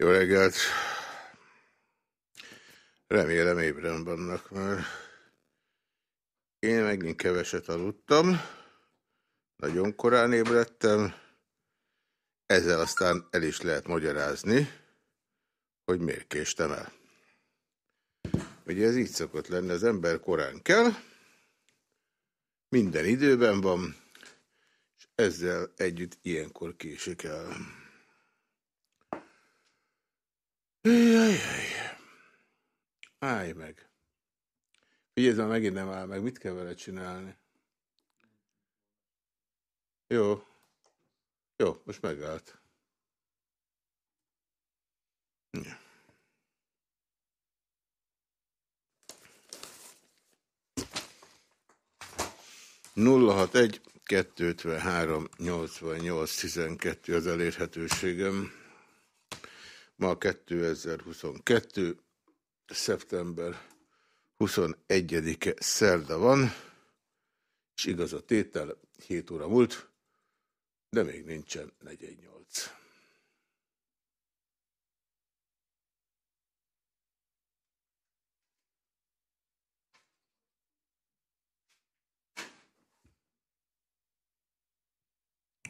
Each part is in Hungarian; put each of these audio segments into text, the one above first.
Jó reggelt! Remélem ébren vannak, mert én megint keveset aludtam, nagyon korán ébredtem, ezzel aztán el is lehet magyarázni, hogy miért késtem el. Ugye ez így szokott lenni, az ember korán kell, minden időben van, és ezzel együtt ilyenkor késik el. Jajjaj. Állj meg. Figyelj, már megint nem áll meg. Mit kell vele csinálni? Jó. Jó, most megállt. Ja. Nulla hat egy, kettő, három, nyolcvan, nyolc, tizenkettő az elérhetőségem. Ma 2022. szeptember 21-e szerda van, és igaz a tétel, 7 óra múlt, de még nincsen 418.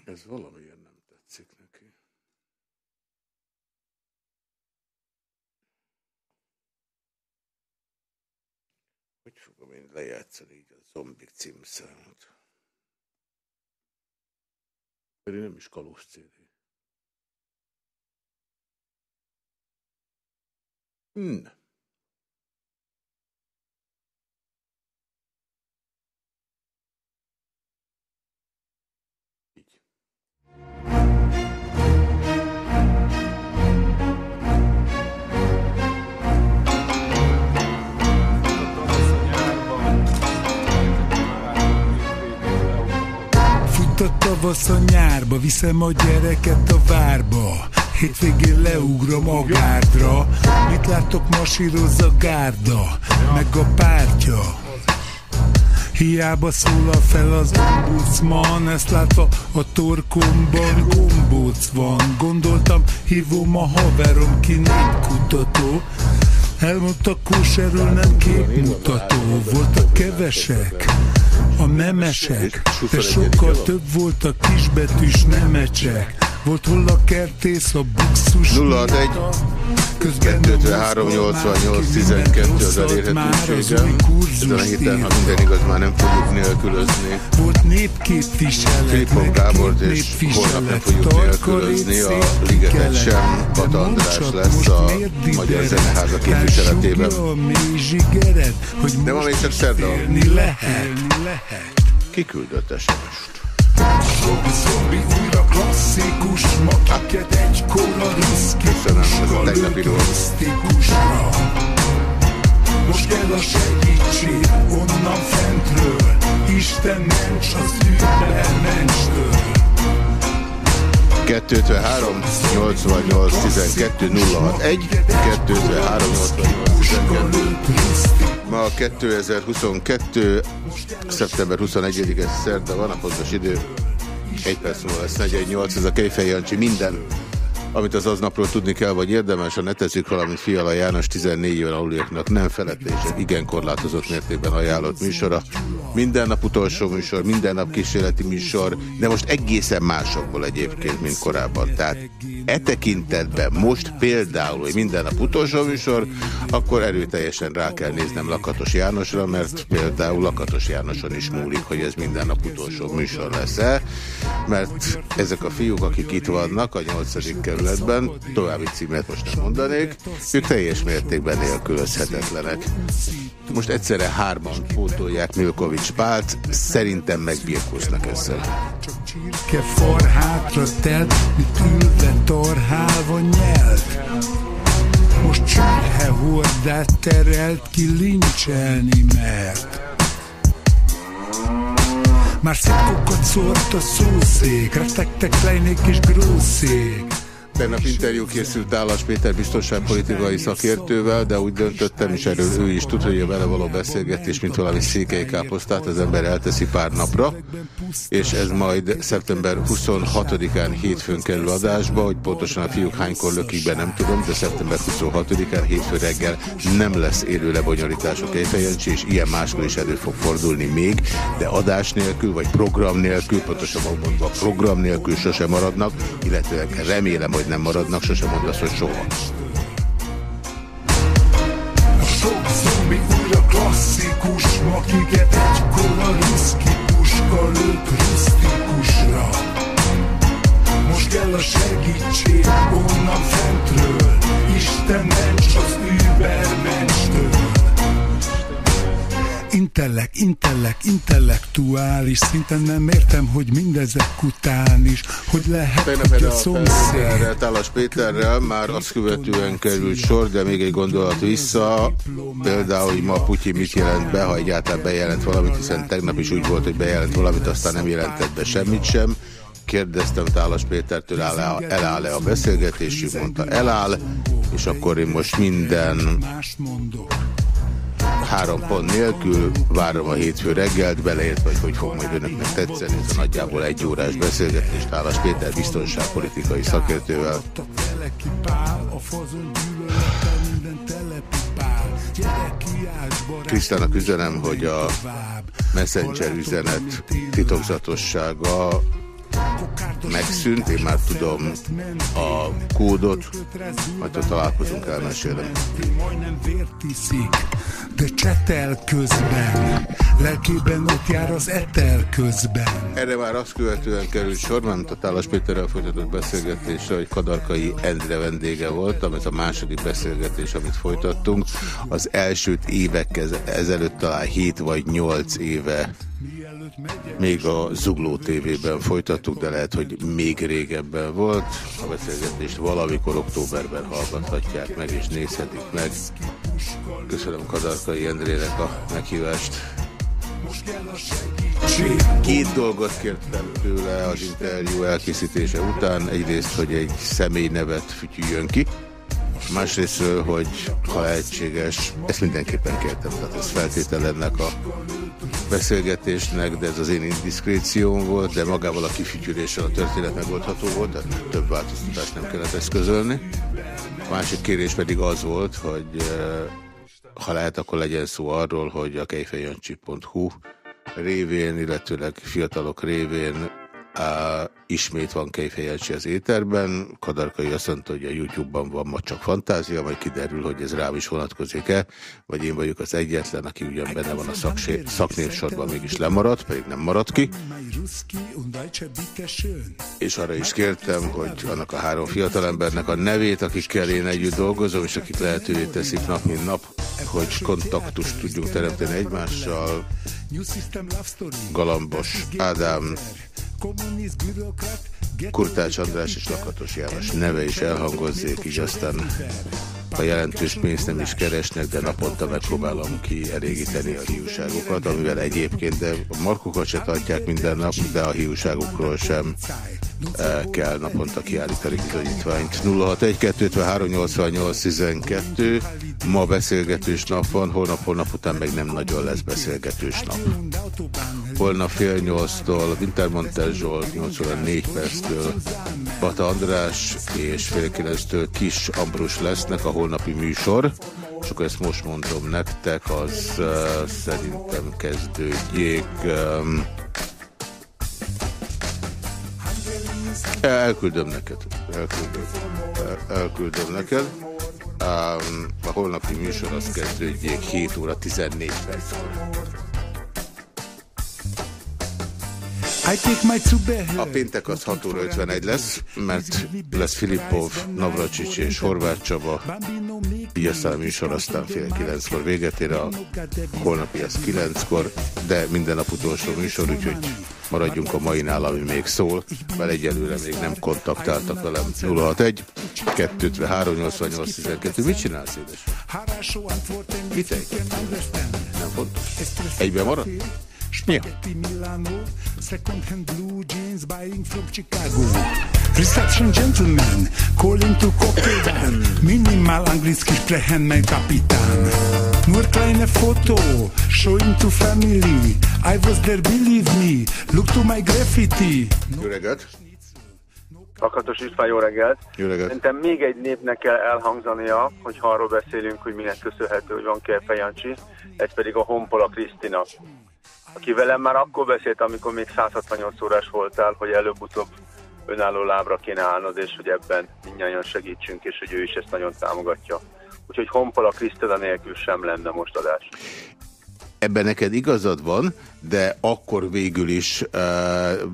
Ez valamiért nem tetszik neki. Fogom én lejátszani így a zombik címszámot? Pedig nem is kalós CD. Na. a tavasz a nyárba, viszem a gyereket a várba. Hétvégén leugrom a gárdra, mit látok, masíroz a gárda, meg a pártja. Hiába szólal fel az ombudsman, ezt látva a torkomban gombóc van. Gondoltam, hívom a haverom, ki népkutató. Elmondta, kóserül nem képmutató, voltak kevesek memesek, de sokkal több volt a kisbetűs nemecsek. Volt hol a buxus 061 253 88 12 az elérhetősége. Ezen a héten, ha minden igaz, már nem fogjuk nélkülözni. Volt népképviselet, Filipon Gábort és holnap nem fogjuk nélkülözni. A Ligetet sem. Bata András lesz a Magyar Zeneháza képviseletében. De ma még csak szerda. Kiküldött SMS-t. Zombi, újra klasszikus Ma kiket egykor a riszkikusra Lögdögtisztikusra Most kell a segítség onnan fentről Isten ments az übermenstől 253 88 12 061 253 88 12 Ma 2022. szeptember 21-e szerda van, a pontos idő. Egy perc múlva lesz 48, ez a Kejfej Jancsi minden amit az aznapról tudni kell, vagy érdemes, a netezzük valamint Fiala János 14 éven aluliaknak nem feledések, igen korlátozott mértékben ajánlott műsora. Minden nap utolsó műsor, minden nap kísérleti műsor, de most egészen másokból egyébként, mint korábban. Tehát e tekintetben most például, hogy minden nap utolsó műsor, akkor erőteljesen rá kell néznem Lakatos Jánosra, mert például Lakatos Jánoson is múlik, hogy ez minden nap utolsó műsor lesz-e, mert ezek a fiúk, akik itt vannak, a 8 kerületben, további címet most nem mondanék, ők teljes mértékben nélkülözhetetlenek. Most egyszerre hárman pótolják Milkovics Pált, szerintem megbírkoznak ezzel. Csak forhátra telt, mint ülve torhálva nyelt. Most csürhe hordát terelt ki lincselni mert. Már szitkokat szórt a szószék, retektek lejnék és grószék. Tegnap interjú készült Állas Péter biztonságpolitikai szakértővel, de úgy döntöttem, és erről ő is tud, hogy a vele való beszélgetés, mint valami székely káposztát az ember elteszi pár napra, és ez majd szeptember 26-án hétfőn kerül adásba, hogy pontosan a fiúk hánykor lökik be, nem tudom, de szeptember 26-án hétfő reggel nem lesz élő lebonyolítás a és ilyen máskor is elő fog fordulni még, de adás nélkül, vagy program nélkül, pontosan mondva program nélkül sosem maradnak, illetőleg remélem, hogy nem maradnak, sosem mondasz, hogy soha. A sok zombi újra klasszikus, akiket egykor a ruszki puska lőtt rusztikusra. Most kell a segítség onnan fentről, Isten ments az übermentstől. Intellek, intellek, intellektuális szinten nem értem, hogy mindezek után is, hogy lehet, Tegnap hogy a szomszéd... Tálas Péterrel már azt követően került sor, de még egy gondolat vissza, például, hogy ma Putyin mit jelent be, ha egyáltalán bejelent valamit, hiszen tegnap is úgy volt, hogy bejelent valamit, aztán nem jelentett be semmit sem. Kérdeztem Tálas Pétertől, eláll-e a beszélgetésük, mondta eláll, és akkor én most minden három pont nélkül, várom a hétfő reggelt, beleért, vagy hogy fog majd önöknek tetszeni, ez a nagyjából egy órás beszélgetés Tálas Péter biztonságpolitikai szakértővel. Krisztának üzenem, hogy a Messenger üzenet titokzatossága megszűnt, én már tudom a kódot, majd ha találkozunk, elmesélem. Majdnem de csetel közben, lelkében ott jár az etel közben. Erre már azt követően került sor, mert a Tálas Péterrel folytatott beszélgetésre, hogy Kadarkai Endre vendége voltam, ez a második beszélgetés, amit folytattunk. Az elsőt évek ezelőtt talán 7 vagy 8 éve még a Zugló TV-ben folytattuk, de lehet, hogy még régebben volt. A beszélgetést valamikor októberben hallgathatják meg és nézhetik meg. Köszönöm Kadarkai Endrének a meghívást. Két dolgot kértem tőle az interjú elkészítése után. Egyrészt, hogy egy személy nevet fütyüljön ki. Másrésztről, hogy ha lehetséges, ezt mindenképpen kértem, tehát ez feltétel ennek a beszélgetésnek, de ez az én indiszkrécióm volt, de magával a kifütyüléssel a történet megoldható volt, tehát több változtatást nem kellett eszközölni. A másik kérés pedig az volt, hogy eh, ha lehet, akkor legyen szó arról, hogy a kejfejöncsi.hu révén, illetőleg fiatalok révén ismét van Kejfejelcsi az éterben. Kadarkai azt mondta, hogy a YouTube-ban van ma csak fantázia, majd kiderül, hogy ez rám is vonatkozik-e, vagy én vagyok az egyetlen, aki ugyan benne van a szaknévsorban, mégis lemaradt, pedig nem maradt ki. És arra is kértem, hogy annak a három fiatalembernek a nevét, akikkel én együtt dolgozom, és akik lehetővé teszik nap mint nap, hogy kontaktust tudjunk teremteni egymással. Galambos Ádám, Kurtács András és Lakatos János neve is elhangozzék, így aztán a jelentős pénzt nem is keresnek, de naponta megpróbálom kielégíteni a hiúságokat, amivel egyébként de a markokat se tartják minden nap, de a hiúságokról sem e, kell naponta kiállítani bizonyítványt. 061-253-88-12 Ma beszélgetős nap van, holnap-holnap után meg nem nagyon lesz beszélgetős nap. Holnap fél nyolctól Wintermantel Zsolt, 8 óra 4 perctől Bata András és fél kilenctől Kis Ambrus lesznek a holnapi műsor, és akkor ezt most mondom nektek, az uh, szerintem kezdődjék. Um, elküldöm neked. Elküldöm, el, elküldöm neked. Um, a holnapi műsor az kezdődjék 7 óra 14 perckor. A péntek az 6 óra 51 lesz, mert lesz Filippov, Navracsics és Horváth Csaba, a műsor aztán fél kilenckor véget ér, a holnapi az kilenckor, de minden nap utolsó műsor, úgyhogy maradjunk a mainál, ami még szól, mert egyelőre még nem kontaktáltak velem. 061 253 88 12. Mit csinálsz, édes? Mit egy? Nem fontos. Egyben marad? Spaghetti Milano, second hand blue jeans buying from Chicago. Reception gentleman, calling to cocktail Minimal anglicky sprechen, mein Kapitän. Nur kleine Foto, showing to family. I was there, believe me. Look to my graffiti. Jó reggelt! Lakatos István, jó reggelt! Jó reggelt! Szerintem még egy népnek kell elhangzania, hogy ha arról beszélünk, hogy minek köszönhető, hogy van Kerpe Jancsi, ez pedig a Honpola Krisztina, aki velem már akkor beszélt, amikor még 168 órás voltál, hogy előbb-utóbb önálló lábra kéne állnod, és hogy ebben mindjárt segítsünk, és hogy ő is ezt nagyon támogatja. Úgyhogy Honpola Krisztina nélkül sem lenne most adás. Ebben neked igazad van, de akkor végül is uh,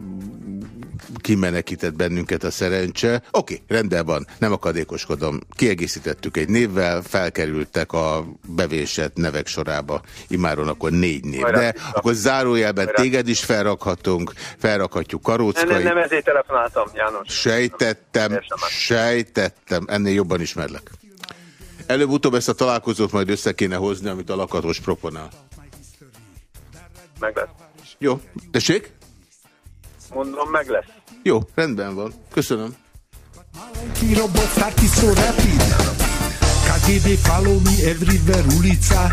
kimenekített bennünket a szerencse. Oké, okay, rendben van, nem akadékoskodom. Kiegészítettük egy névvel, felkerültek a bevésett nevek sorába. Imáron akkor négy név. De akkor zárójelben téged is felrakhatunk, felrakhatjuk Karóckai. Nem, nem, nem ezért telefonáltam, János. Sejtettem, sejtettem, ennél jobban ismerlek. Előbb-utóbb ezt a találkozót majd össze kéne hozni, amit a lakatos proponál. Meg lesz. Jó. Tessék? Mondom, meg lesz. Jó, rendben van. Köszönöm. KGB follow me everywhere ulica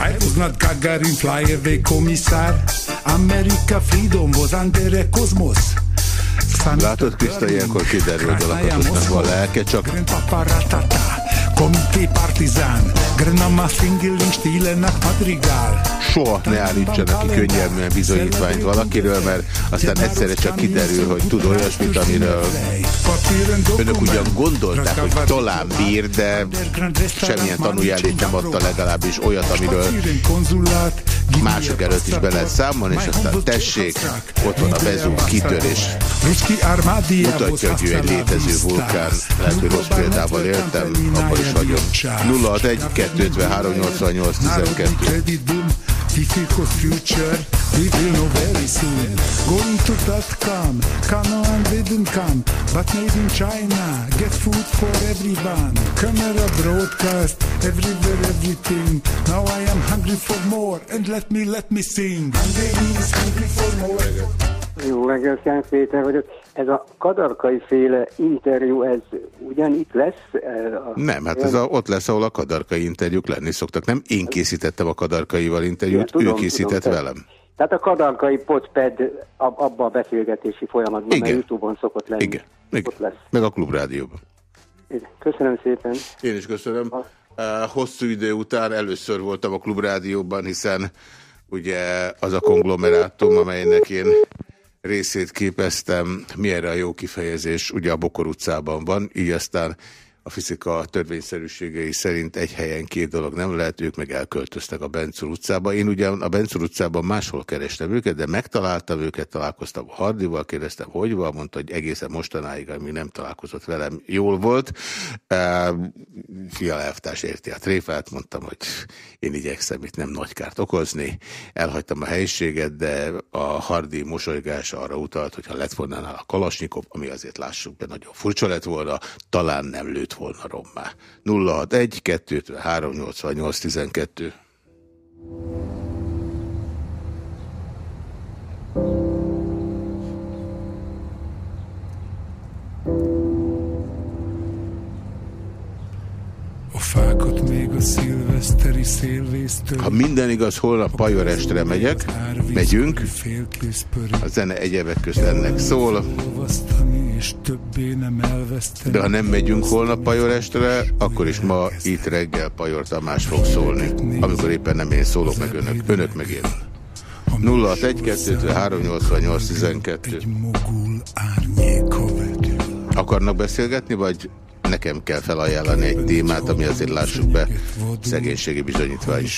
I was not Gagarin fly away komisszár America freedom was under a cosmos Látod, Krista, ilyenkor kiderül, hogy a lakatosnak van lelke, csak Komité partizán, Grenama Singeling stílenek madrigál. Soha ne állítsanak ki könnyelműen bizonyítványt valakiről, mert aztán egyszerre csak kiderül, hogy tud olyasmit, amiről önök ugyan gondolták, hogy talán bír, de semmilyen tanújelét nem adta legalábbis olyat, amiről mások előtt is be lehet számolni, és aztán tessék, ott van a Vezúv kitörés. Mutatja, hogy ő egy létező vulkán. Lehet, hogy rossz példával éltem, abban is vagyok. 061 253 88 12 difficult future we will know very soon. Going to .com, Canon didn't come, but made in China. Get food for everyone. Camera broadcast, everywhere, everything. Now I am hungry for more, and let me, let me sing. Is hungry for more. Ez a kadarkai féle interjú, ez ugyan itt lesz? A... Nem, hát ez a, ott lesz, ahol a kadarkai interjúk lenni szoktak. Nem én készítettem a kadarkaival interjút, ja, tudom, ő készített tudom, velem. Tehát a kadarkai potped abban a beszélgetési folyamatban, Igen. mert Youtube-on szokott lenni. Igen, Igen. Ott lesz. meg a klubrádióban. Igen. Köszönöm szépen. Én is köszönöm. Ha. Hosszú idő után először voltam a klubrádióban, hiszen ugye az a konglomerátum, amelynek én részét képeztem, mi erre a jó kifejezés, ugye a Bokor utcában van, így aztán a fizika törvényszerűségei szerint egy helyen két dolog nem lehet, ők meg elköltöztek a Bencur utcába. Én ugyan a Bencur utcában máshol kerestem őket, de megtaláltam őket, találkoztam a Hardival, kérdeztem, hogy van, mondta, hogy egészen mostanáig, amíg nem találkozott velem, jól volt. Fiala elvtárs érti a tréfát, mondtam, hogy én igyekszem itt nem nagy kárt okozni. Elhagytam a helyiséget, de a Hardi mosolygása arra utalt, hogy ha lett volna a Kalasnyikov, ami azért lássuk be, nagyon furcsa lett volna, talán nem lőtt volna rommá. 061 2 388 12 szilveszteri szélvésztől. Ha minden igaz, holnap Pajorestre megyek, megyünk. A zene egyebek közt ennek szól. De ha nem megyünk holnap Pajorestre, akkor is ma itt reggel Pajor Tamás fog szólni, amikor éppen nem én szólok meg önök, önök meg én. 061 388 12 Akarnak beszélgetni, vagy nekem kell felajánlani egy témát, ami azért lássuk be szegénységi bizonyítvány.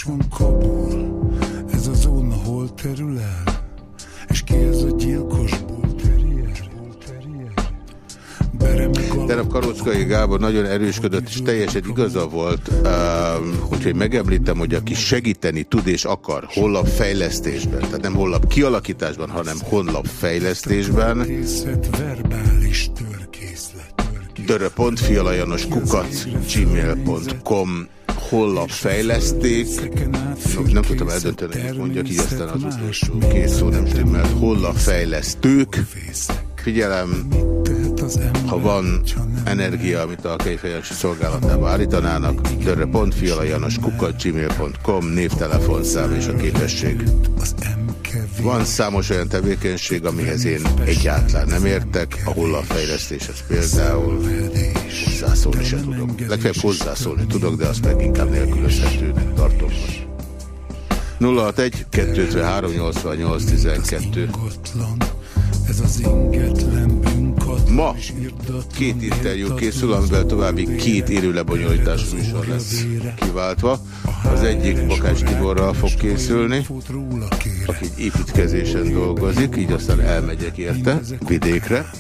Ez a zóna hol terül el? És ki ez a gyilkos Tegnap Karócskai Gábor nagyon erősködött, és teljesen igaza volt, uh, úgyhogy megemlítem, hogy aki segíteni tud és akar honlapfejlesztésben, tehát nem honlap kialakításban, hanem honlap fejlesztésben, kukat gmail.com honlapfejleszték, nem, nem tudtam eldönteni, hogy mondjak így aztán az utolsó kész szó nem stimmel, honlapfejlesztők, figyelem, Ha van energia, amit a Kejfejancsi szolgálatába állítanának, dörre.fialajanos.gmail.com névtelefonszám és a képesség. Van számos olyan tevékenység, amihez én egyáltalán nem értek, a fejlesztéshez például hozzászólni sem tudok. Legfeljebb hozzászólni tudok, de azt meg inkább nélkülözhetőnek tartom. 061 253 88 12 ez az ingetlen Ma két interjú készül, amivel további két élő lebonyolítás műsor lesz kiváltva. Az egyik Bakás Tiborral fog készülni, aki építkezésen dolgozik, így aztán elmegyek érte vidékre,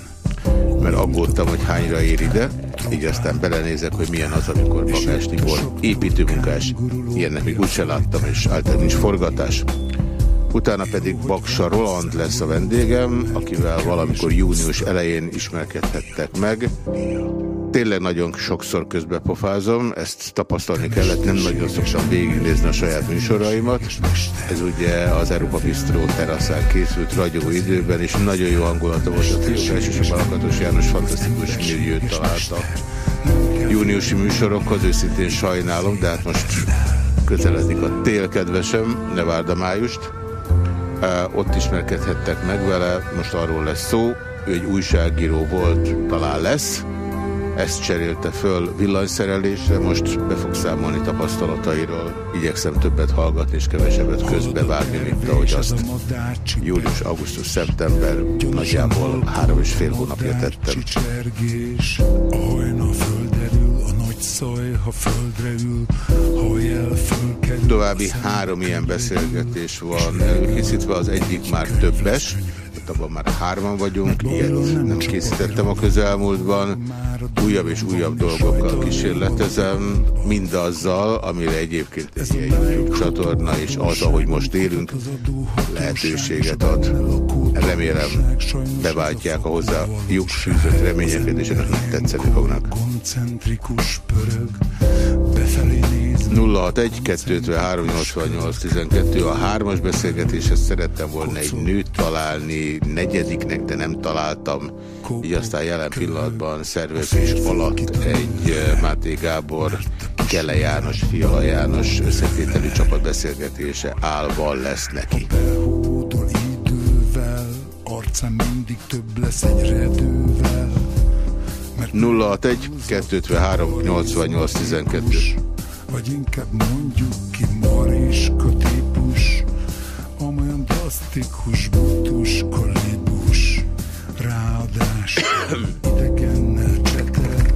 mert aggódtam, hogy hányra ér ide, így aztán belenézek, hogy milyen az, amikor Bakás Tibor építőmunkás, ilyennek még úgyse láttam, és általában nincs forgatás. Utána pedig Baksa Roland lesz a vendégem, akivel valamikor június elején ismerkedhettek meg. Tényleg nagyon sokszor közbe pofázom, ezt tapasztalni kellett, nem nagyon szoktam végignézni a saját műsoraimat. Ez ugye az Európa Bistro teraszán készült ragyogó időben, és nagyon jó hangulata volt a fiúk, elsősorban Akatos János fantasztikus milliót találta. Júniusi műsorokhoz őszintén sajnálom, de hát most közeledik a tél, kedvesem, ne várd a májust. Ott ismerkedhettek meg vele, most arról lesz szó, ő egy újságíró volt, talán lesz, ezt cserélte föl villanyszerelésre, most be fog számolni tapasztalatairól. Igyekszem többet hallgatni és kevesebbet közbevágni, mint ahogy azt július, augusztus, szeptember nagyjából három és fél hónapja tettem. További három ilyen beszélgetés van előkészítve, az egyik már többes, abban már hárman vagyunk, ilyet nem készítettem a közelmúltban, újabb és újabb dolgokkal kísérletezem, mindazzal, amire egyébként egy ilyen YouTube csatorna és az, ahogy most élünk, lehetőséget ad. Remélem beváltják a hozzá lyuk fűzött reményeket, és ennek tetszeni fognak. Koncentrikus pörög, befelé 061-253-88-12 a hármas beszélgetéshez szerettem volna egy nőt találni negyediknek, de nem találtam. Így aztán jelen pillanatban szervezés alatt egy Máté Gábor, Kele János, Fiala János összetételi csapatbeszélgetése állva lesz neki. Arcán mindig több lesz egy redővel 061 253 88 12 vagy inkább mondjuk ki mariska típus, amolyan drasztikus, butus, kolibus, ráadásul idegennel csetel,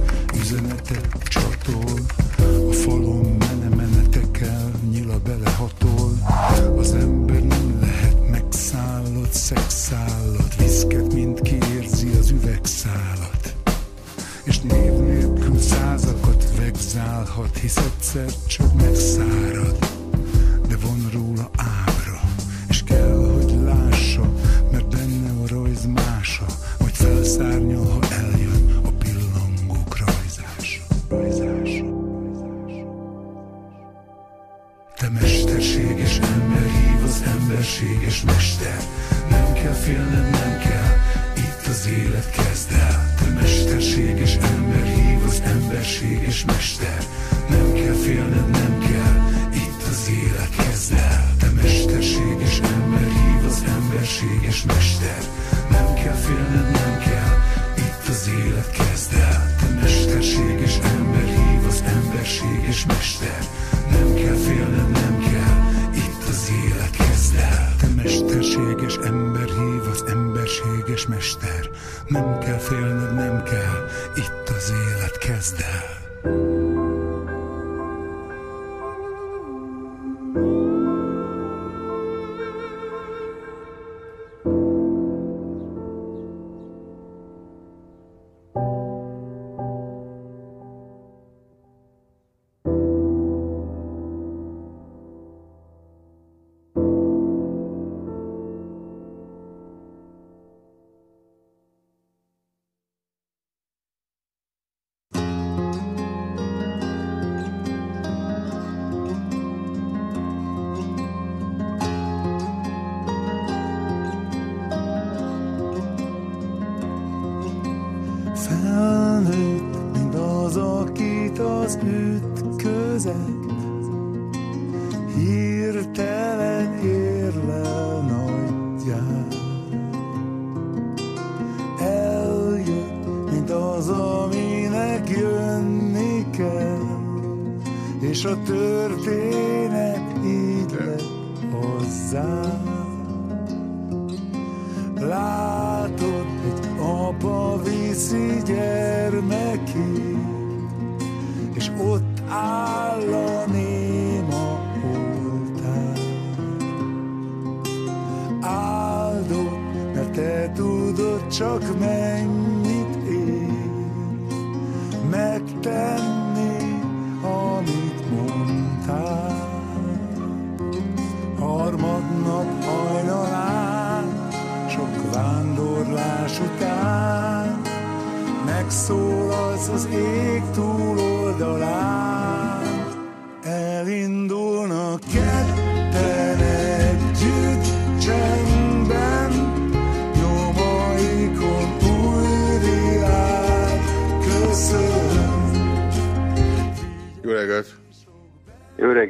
üzenetet vegzálhat, hisz egyszer csak megszárad, de van róla ábra, és kell, hogy lássa, mert benne a rajz mása, vagy felszárnyal, ha eljön a pillangók rajzása. rajzása. Te mesterséges ember hív az emberséges mester, nem kell félned, kell,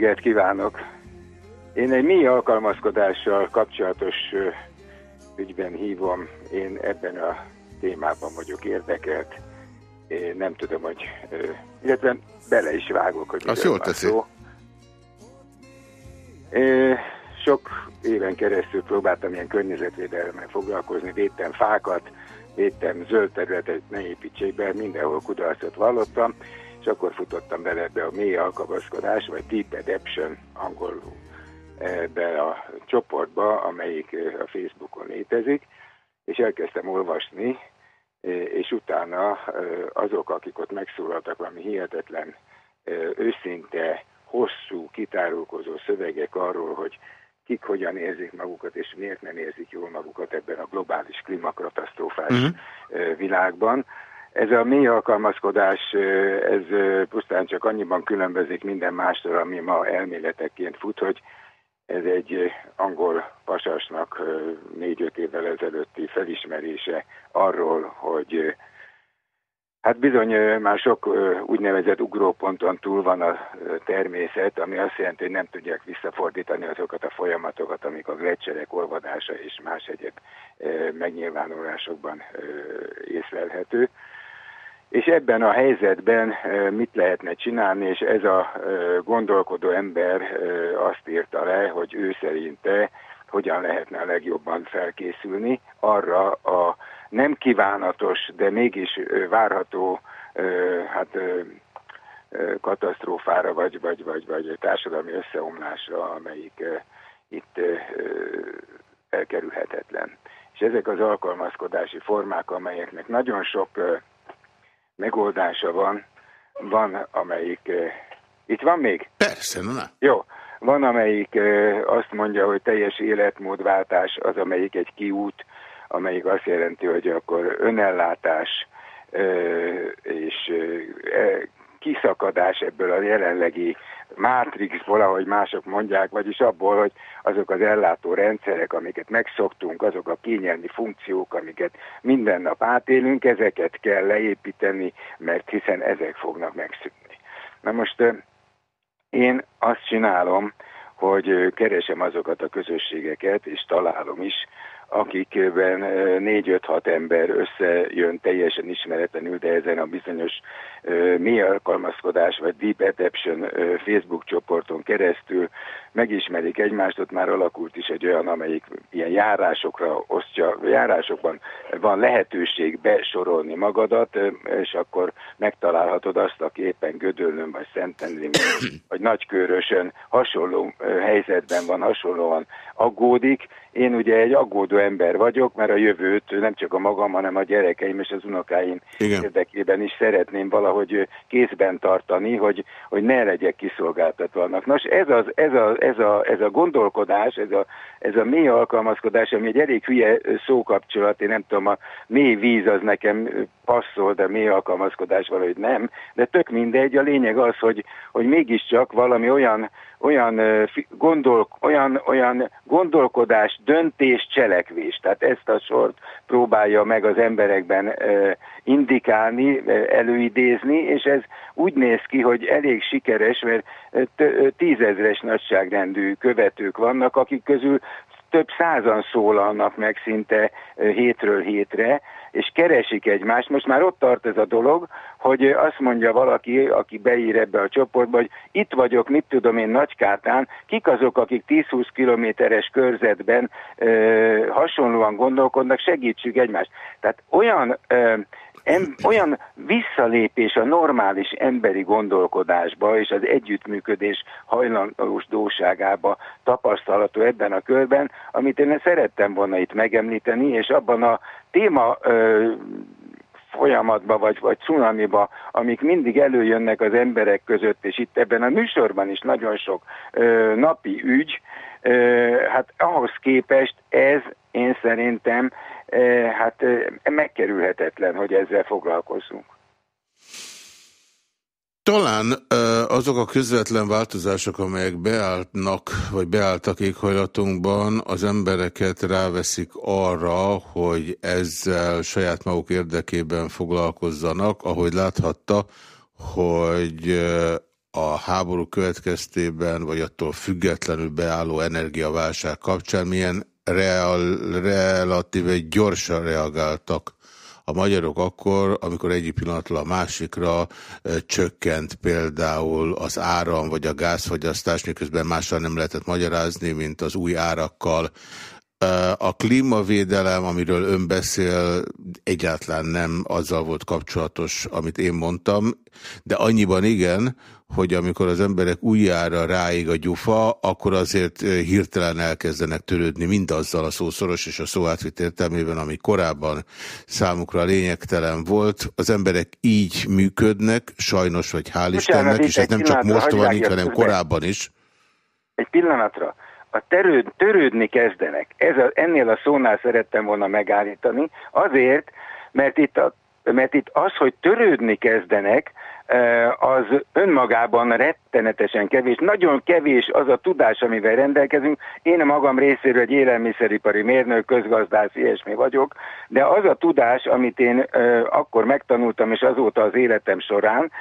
reggelt kívánok! Én egy mi alkalmazkodással kapcsolatos ügyben hívom. Én ebben a témában vagyok érdekelt. Én nem tudom, hogy... Illetve bele is vágok, hogy Azt jól teszi. szó. Sok éven keresztül próbáltam ilyen környezetvédelemmel foglalkozni, védtem fákat, védtem zöld területet, ne építsék be, mindenhol kudarcot vallottam, és akkor futottam bele ebbe a mély alkalmazkodás, vagy deep adaption angolul ebbe a csoportba, amelyik ö, a Facebookon létezik, és elkezdtem olvasni, ö, és utána azok, akik ott megszólaltak valami hihetetlen, őszinte, hosszú, kitárulkozó szövegek arról, hogy kik hogyan érzik magukat, és miért nem érzik jól magukat ebben a globális klímakatasztrófás Mhm. uh-huh. világban. Ez a mély alkalmazkodás, ez pusztán csak annyiban különbözik minden mástól, ami ma elméletekként fut, hogy ez egy angol pasasnak négy-öt évvel ezelőtti felismerése arról, hogy Hát bizony már sok úgynevezett ugróponton túl van a természet, ami azt jelenti, hogy nem tudják visszafordítani azokat a folyamatokat, amik a gletszerek olvadása és más egyéb megnyilvánulásokban észlelhető. És ebben a helyzetben mit lehetne csinálni, és ez a gondolkodó ember azt írta le, hogy ő szerinte hogyan lehetne a legjobban felkészülni arra a nem kívánatos, de mégis várható hát, katasztrófára, vagy, vagy, vagy, vagy társadalmi összeomlásra, amelyik itt elkerülhetetlen. És ezek az alkalmazkodási formák, amelyeknek nagyon sok megoldása van, van, amelyik... ö, Itt van még? Persze, na. Jó. Van, amelyik ö, azt mondja, hogy teljes életmódváltás az, amelyik egy kiút, amelyik azt jelenti, hogy akkor önellátás ö, és kiszakadás ebből a jelenlegi mátrixból, ahogy mások mondják, vagyis abból, hogy azok az ellátó rendszerek, amiket megszoktunk, azok a kényelmi funkciók, amiket minden nap átélünk, ezeket kell leépíteni, mert hiszen ezek fognak megszűnni. Na most én azt csinálom, hogy keresem azokat a közösségeket, és találom is, akikben ö, négy-öt-hat ember összejön teljesen ismeretlenül, de ezen a bizonyos mi alkalmazkodás vagy Deep Adaption Facebook csoporton keresztül megismerik egymást, ott már alakult is egy olyan, amelyik ilyen járásokra osztja, járásokban van lehetőség besorolni magadat, és akkor megtalálhatod azt, aki éppen Gödöllön vagy Szentendrén vagy Nagykörösön hasonló helyzetben van, hasonlóan aggódik. Én ugye egy aggódó ember vagyok, mert a jövőt nem csak a magam, hanem a gyerekeim és az unokáim Igen. érdekében is szeretném valahogy kézben tartani, hogy, hogy ne legyek kiszolgáltatva annak. Nos, ez, az, ez, a, ez, a, ez a gondolkodás, ez a, ez a mély alkalmazkodás, ami egy elég hülye szókapcsolat, én nem tudom, a mély víz az nekem passzol, de mi alkalmazkodás valahogy nem, de tök mindegy, a lényeg az, hogy, hogy mégiscsak valami olyan, olyan, gondol, olyan, olyan gondolkodás, döntés, cselekvés. Tehát ezt a sort próbálja meg az emberekben indikálni, előidézni, és ez úgy néz ki, hogy elég sikeres, mert tízezres nagyságrendű követők vannak, akik közül több százan szólalnak meg szinte hétről hétre, és keresik egymást. Most már ott tart ez a dolog, hogy azt mondja valaki, aki beír ebbe a csoportba, hogy itt vagyok, mit tudom én Nagykátán, kik azok, akik 10-20 kilométeres körzetben ö, hasonlóan gondolkodnak, segítsük egymást. Tehát olyan ö, em, olyan visszalépés a normális emberi gondolkodásba és az együttműködés hajlandós dóságába tapasztalható ebben a körben, amit én szerettem volna itt megemlíteni, és abban a téma ö, folyamatba, vagy, vagy cunamiba, amik mindig előjönnek az emberek között, és itt ebben a műsorban is nagyon sok ö, napi ügy, hát ahhoz képest ez én szerintem hát megkerülhetetlen, hogy ezzel foglalkozzunk. Talán azok a közvetlen változások, amelyek beállnak, vagy beálltak éghajlatunkban, az embereket ráveszik arra, hogy ezzel saját maguk érdekében foglalkozzanak. Ahogy láthatta, hogy a háború következtében, vagy attól függetlenül beálló energiaválság kapcsán milyen real, relatíve gyorsan reagáltak a magyarok akkor, amikor egyik pillanatról a másikra csökkent például az áram vagy a gázfogyasztás, miközben mással nem lehetett magyarázni, mint az új árakkal. A klímavédelem, amiről ön beszél, egyáltalán nem azzal volt kapcsolatos, amit én mondtam, de annyiban igen, hogy amikor az emberek újjára ráig a gyufa, akkor azért hirtelen elkezdenek törődni mindazzal a szószoros és a szó átvitt értelmében, ami korábban számukra lényegtelen volt. Az emberek így működnek, sajnos vagy hál' Istennek, és ez nem csak most van így, hanem korábban is. Egy pillanatra. A terőd, törődni kezdenek. Ez a, ennél a szónál szerettem volna megállítani. Azért, mert itt, a, mert itt az, hogy törődni kezdenek, az önmagában rettenetesen kevés. Nagyon kevés az a tudás, amivel rendelkezünk. Én a magam részéről egy élelmiszeripari mérnök, közgazdász, ilyesmi vagyok, de az a tudás, amit én akkor megtanultam, és azóta az életem során,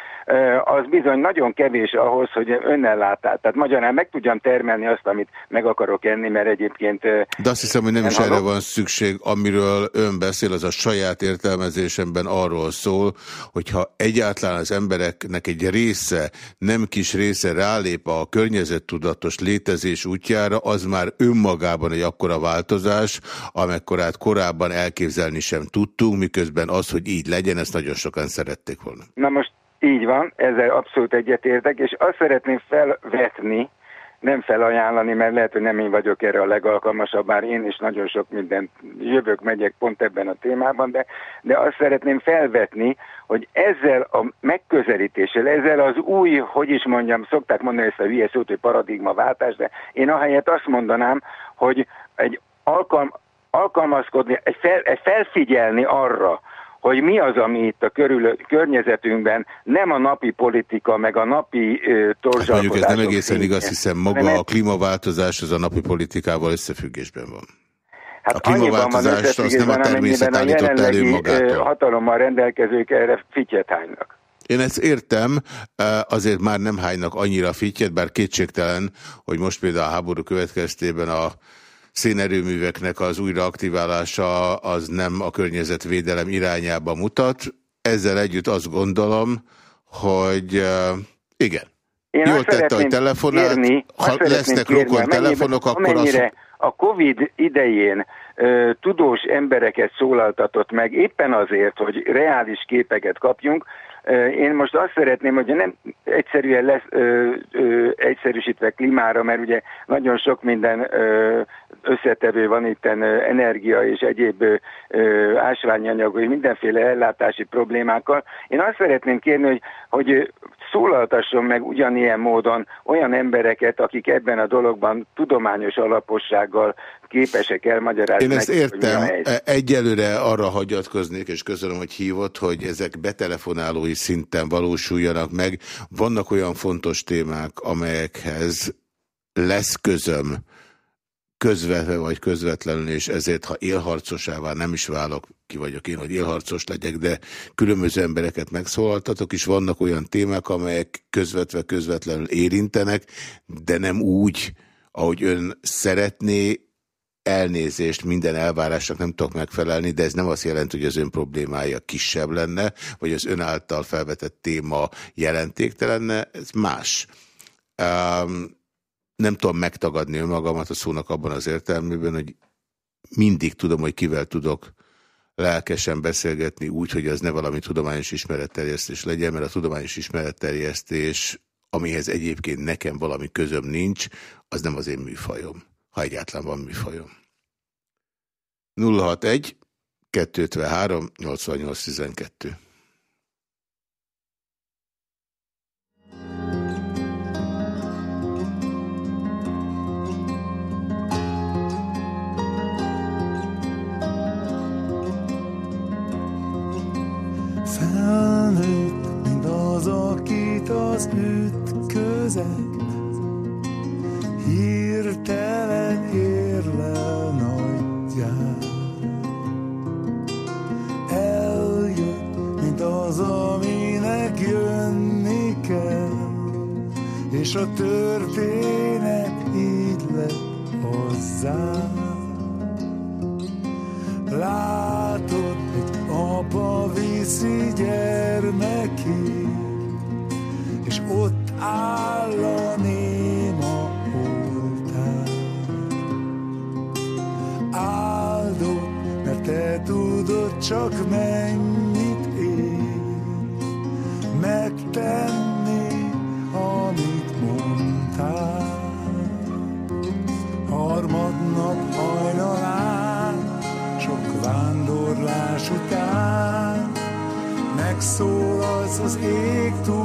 az bizony nagyon kevés ahhoz, hogy önnellátál. Tehát magyarán meg tudjam termelni azt, amit meg akarok enni, mert egyébként... De azt hiszem, hogy nem, is erre van szükség, amiről ön beszél, az a saját értelmezésemben arról szól, hogyha egyáltalán az ember embereknek egy része, nem kis része rálép a környezettudatos létezés útjára, az már önmagában egy akkora változás, amekkorát korábban elképzelni sem tudtunk, miközben az, hogy így legyen, ezt nagyon sokan szerették volna. Na most így van, ezzel abszolút egyetértek, és azt szeretném felvetni, nem felajánlani, mert lehet, hogy nem én vagyok erre a legalkalmasabb, bár én is nagyon sok mindent jövök, megyek pont ebben a témában, de, de azt szeretném felvetni, hogy ezzel a megközelítéssel, ezzel az új, hogy is mondjam, szokták mondani ezt a hülye szót, hogy paradigmaváltás, de én ahelyett azt mondanám, hogy egy alkalm, alkalmazkodni, egy, fel, egy felfigyelni arra, hogy mi az, ami itt a körül, környezetünkben nem a napi politika, meg a napi uh, torzsalkodás. Hát mondjuk ez nem egészen igaz, hiszen maga a klímaváltozás az a napi politikával összefüggésben van. Hát a klímaváltozást az nem a természet állított elő magától. hatalommal rendelkezők erre fityet hánynak. Én ezt értem, azért már nem hánynak annyira fityet, bár kétségtelen, hogy most például a háború következtében a szénerőműveknek az újraaktiválása az nem a környezetvédelem irányába mutat. Ezzel együtt azt gondolom, hogy igen. Én Jól tette, hogy telefonált. Kérni, ha lesznek rokon telefonok, akkor az... a Covid idején tudós embereket szólaltatott meg éppen azért, hogy reális képeket kapjunk, én most azt szeretném, hogy nem egyszerűen lesz ö, ö, egyszerűsítve klímára, mert ugye nagyon sok minden ö, összetevő van itt, energia és egyéb ö, ásványi anyagok, mindenféle ellátási problémákkal. Én azt szeretném kérni, hogy, hogy szólaltasson meg ugyanilyen módon olyan embereket, akik ebben a dologban tudományos alapossággal képesek elmagyarázni. Én ezt értem. E, egyelőre arra hagyatkoznék, és köszönöm, hogy hívott, hogy ezek betelefonálói szinten valósuljanak meg. Vannak olyan fontos témák, amelyekhez lesz közöm közvetve vagy közvetlenül, és ezért, ha élharcosává nem is válok, ki vagyok én, hogy élharcos legyek, de különböző embereket megszólaltatok, és vannak olyan témák, amelyek közvetve közvetlenül érintenek, de nem úgy, ahogy ön szeretné, elnézést minden elvárásnak nem tudok megfelelni, de ez nem azt jelenti, hogy az ön problémája kisebb lenne, vagy az ön által felvetett téma jelentéktelenne, ez más. Um, nem tudom megtagadni önmagamat a szónak abban az értelmében, hogy mindig tudom, hogy kivel tudok lelkesen beszélgetni úgy, hogy az ne valami tudományos ismeretterjesztés legyen, mert a tudományos ismeretterjesztés, amihez egyébként nekem valami közöm nincs, az nem az én műfajom, ha egyáltalán van műfajom. 061 253 8812 felnőtt, mint az, akit az ütközet hirtelen érlel nagyján. Eljött, mint az, aminek jönni kell, és a történet így lett hozzá. Látod, egy apa viszi gyermekét, és ott áll a néma oltár. Áldott, mert te tudod csak mennyit ér, megtenni, amit mondtál. Harmadnap Christus, ich tu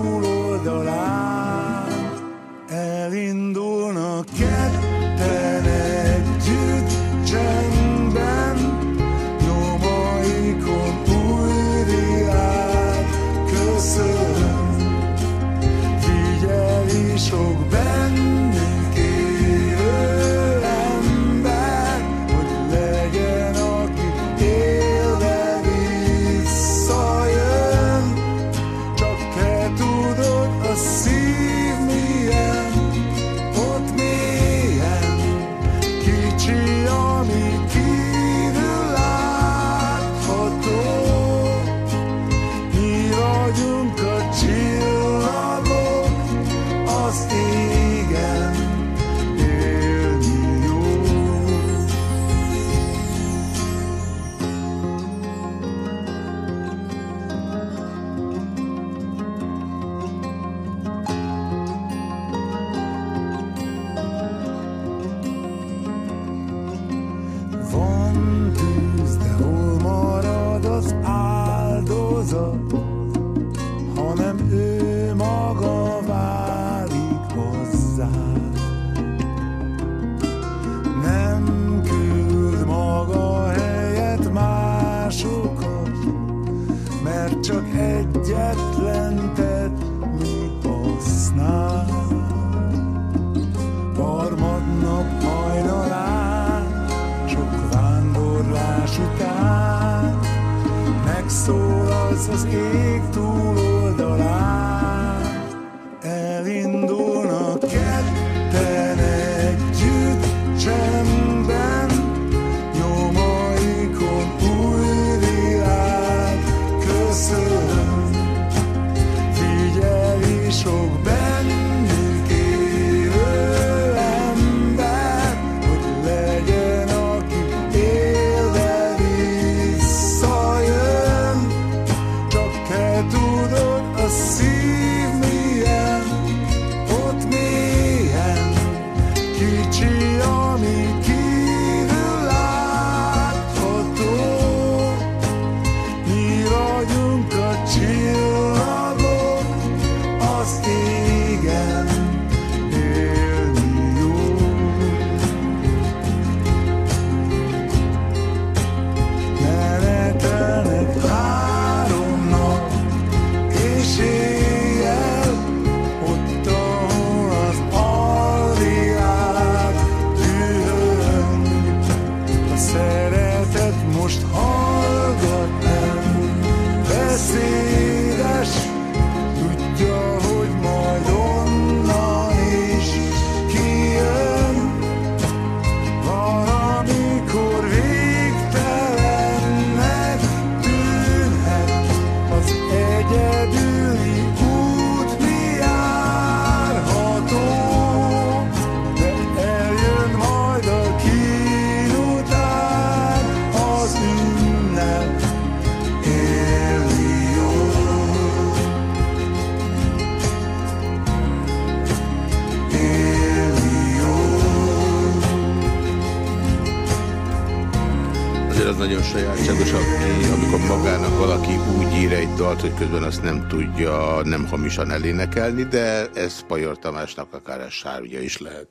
hogy közben azt nem tudja nem hamisan elénekelni, de ez Pajor Tamásnak akár a sárügye is lehet.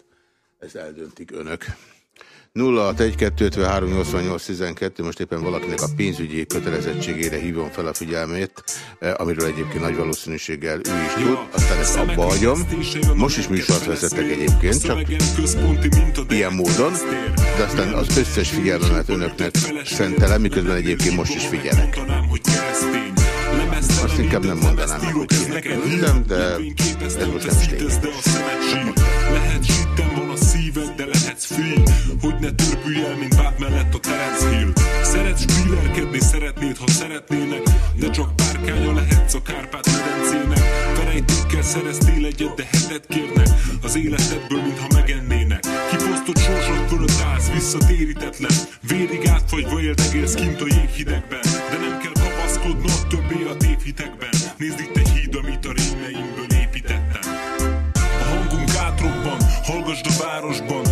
Ez eldöntik önök. 061-253-88-12, most éppen valakinek a pénzügyi kötelezettségére hívom fel a figyelmét, eh, amiről egyébként nagy valószínűséggel ő is tud, aztán ezt abba hagyom. Most is műsort vezettek egyébként, csak ilyen módon, de aztán az összes figyelmemet önöknek szentelem, miközben egyébként most is figyelek. Azt inkább nem mondanám hogy nem, de ez most nem. Lehet szíved, de lehetsz fél Hogy ne törpülj el, mint bát mellett a Terence Hill. Szeretsz spillerkedni, szeretnéd, ha szeretnének. De csak párkánya lehetsz a Kárpát medencének. Felejtékkel szereztél egyet, de hetet kérnek. Az életedből, mintha megennének. Kifosztott sorsod fölött állsz, visszatérítetlen. Vérig átfagyva éltegélsz kint a jéghidegben. De nem kell kapaszkodnod többé a tévhitekben Nézd itt egy híd, amit a rémeimből építettem. A hangunk átrobban, hallgasd a városban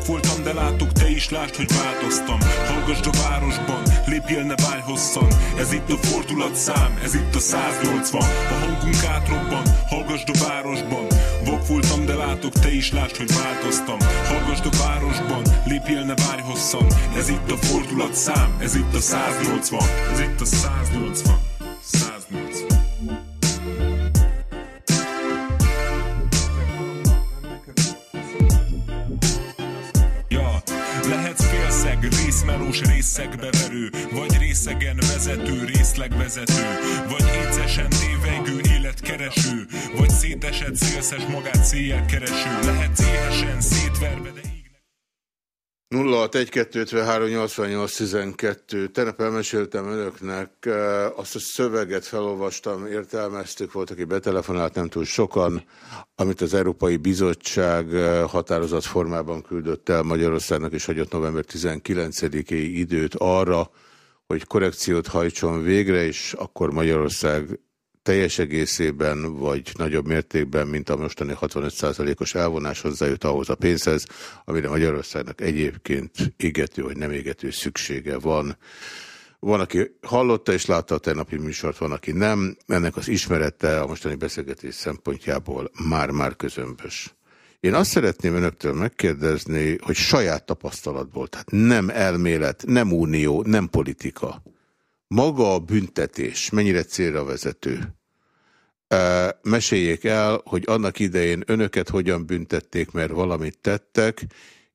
Vak voltam, de látok, te is lásd, hogy változtam. Hallgasd a városban, lépjél, ne válj hosszan. Ez itt a fordulat szám, ez itt a 180 A hangunk átrobban, hallgasd a városban. Vak voltam, de látok, te is lásd, hogy változtam. Hallgasd a városban, lépjél, ne várj hosszan. Ez itt a fordulat szám, ez itt a 180 Ez itt a 180 180 részmelós részegbeverő Vagy részegen vezető, részlegvezető Vagy écesen tévegő életkereső Vagy szétesett szélszes magát széjjel Lehet éhesen szétverve, de 061-253-88-12 Tegnap elmeséltem önöknek, eh, azt a szöveget felolvastam, értelmeztük, volt, aki betelefonált, nem túl sokan, amit az Európai Bizottság eh, határozat formában küldött el Magyarországnak, és hagyott november 19-i időt arra, hogy korrekciót hajtson végre, és akkor Magyarország teljes egészében, vagy nagyobb mértékben, mint a mostani 65%-os elvonás hozzájut ahhoz a pénzhez, amire Magyarországnak egyébként égető vagy nem égető szüksége van. Van, aki hallotta és látta a tegnapi műsort, van, aki nem. Ennek az ismerete a mostani beszélgetés szempontjából már-már közömbös. Én azt szeretném önöktől megkérdezni, hogy saját tapasztalatból, tehát nem elmélet, nem unió, nem politika, maga a büntetés mennyire célra vezető? Meséljék el, hogy annak idején önöket hogyan büntették, mert valamit tettek,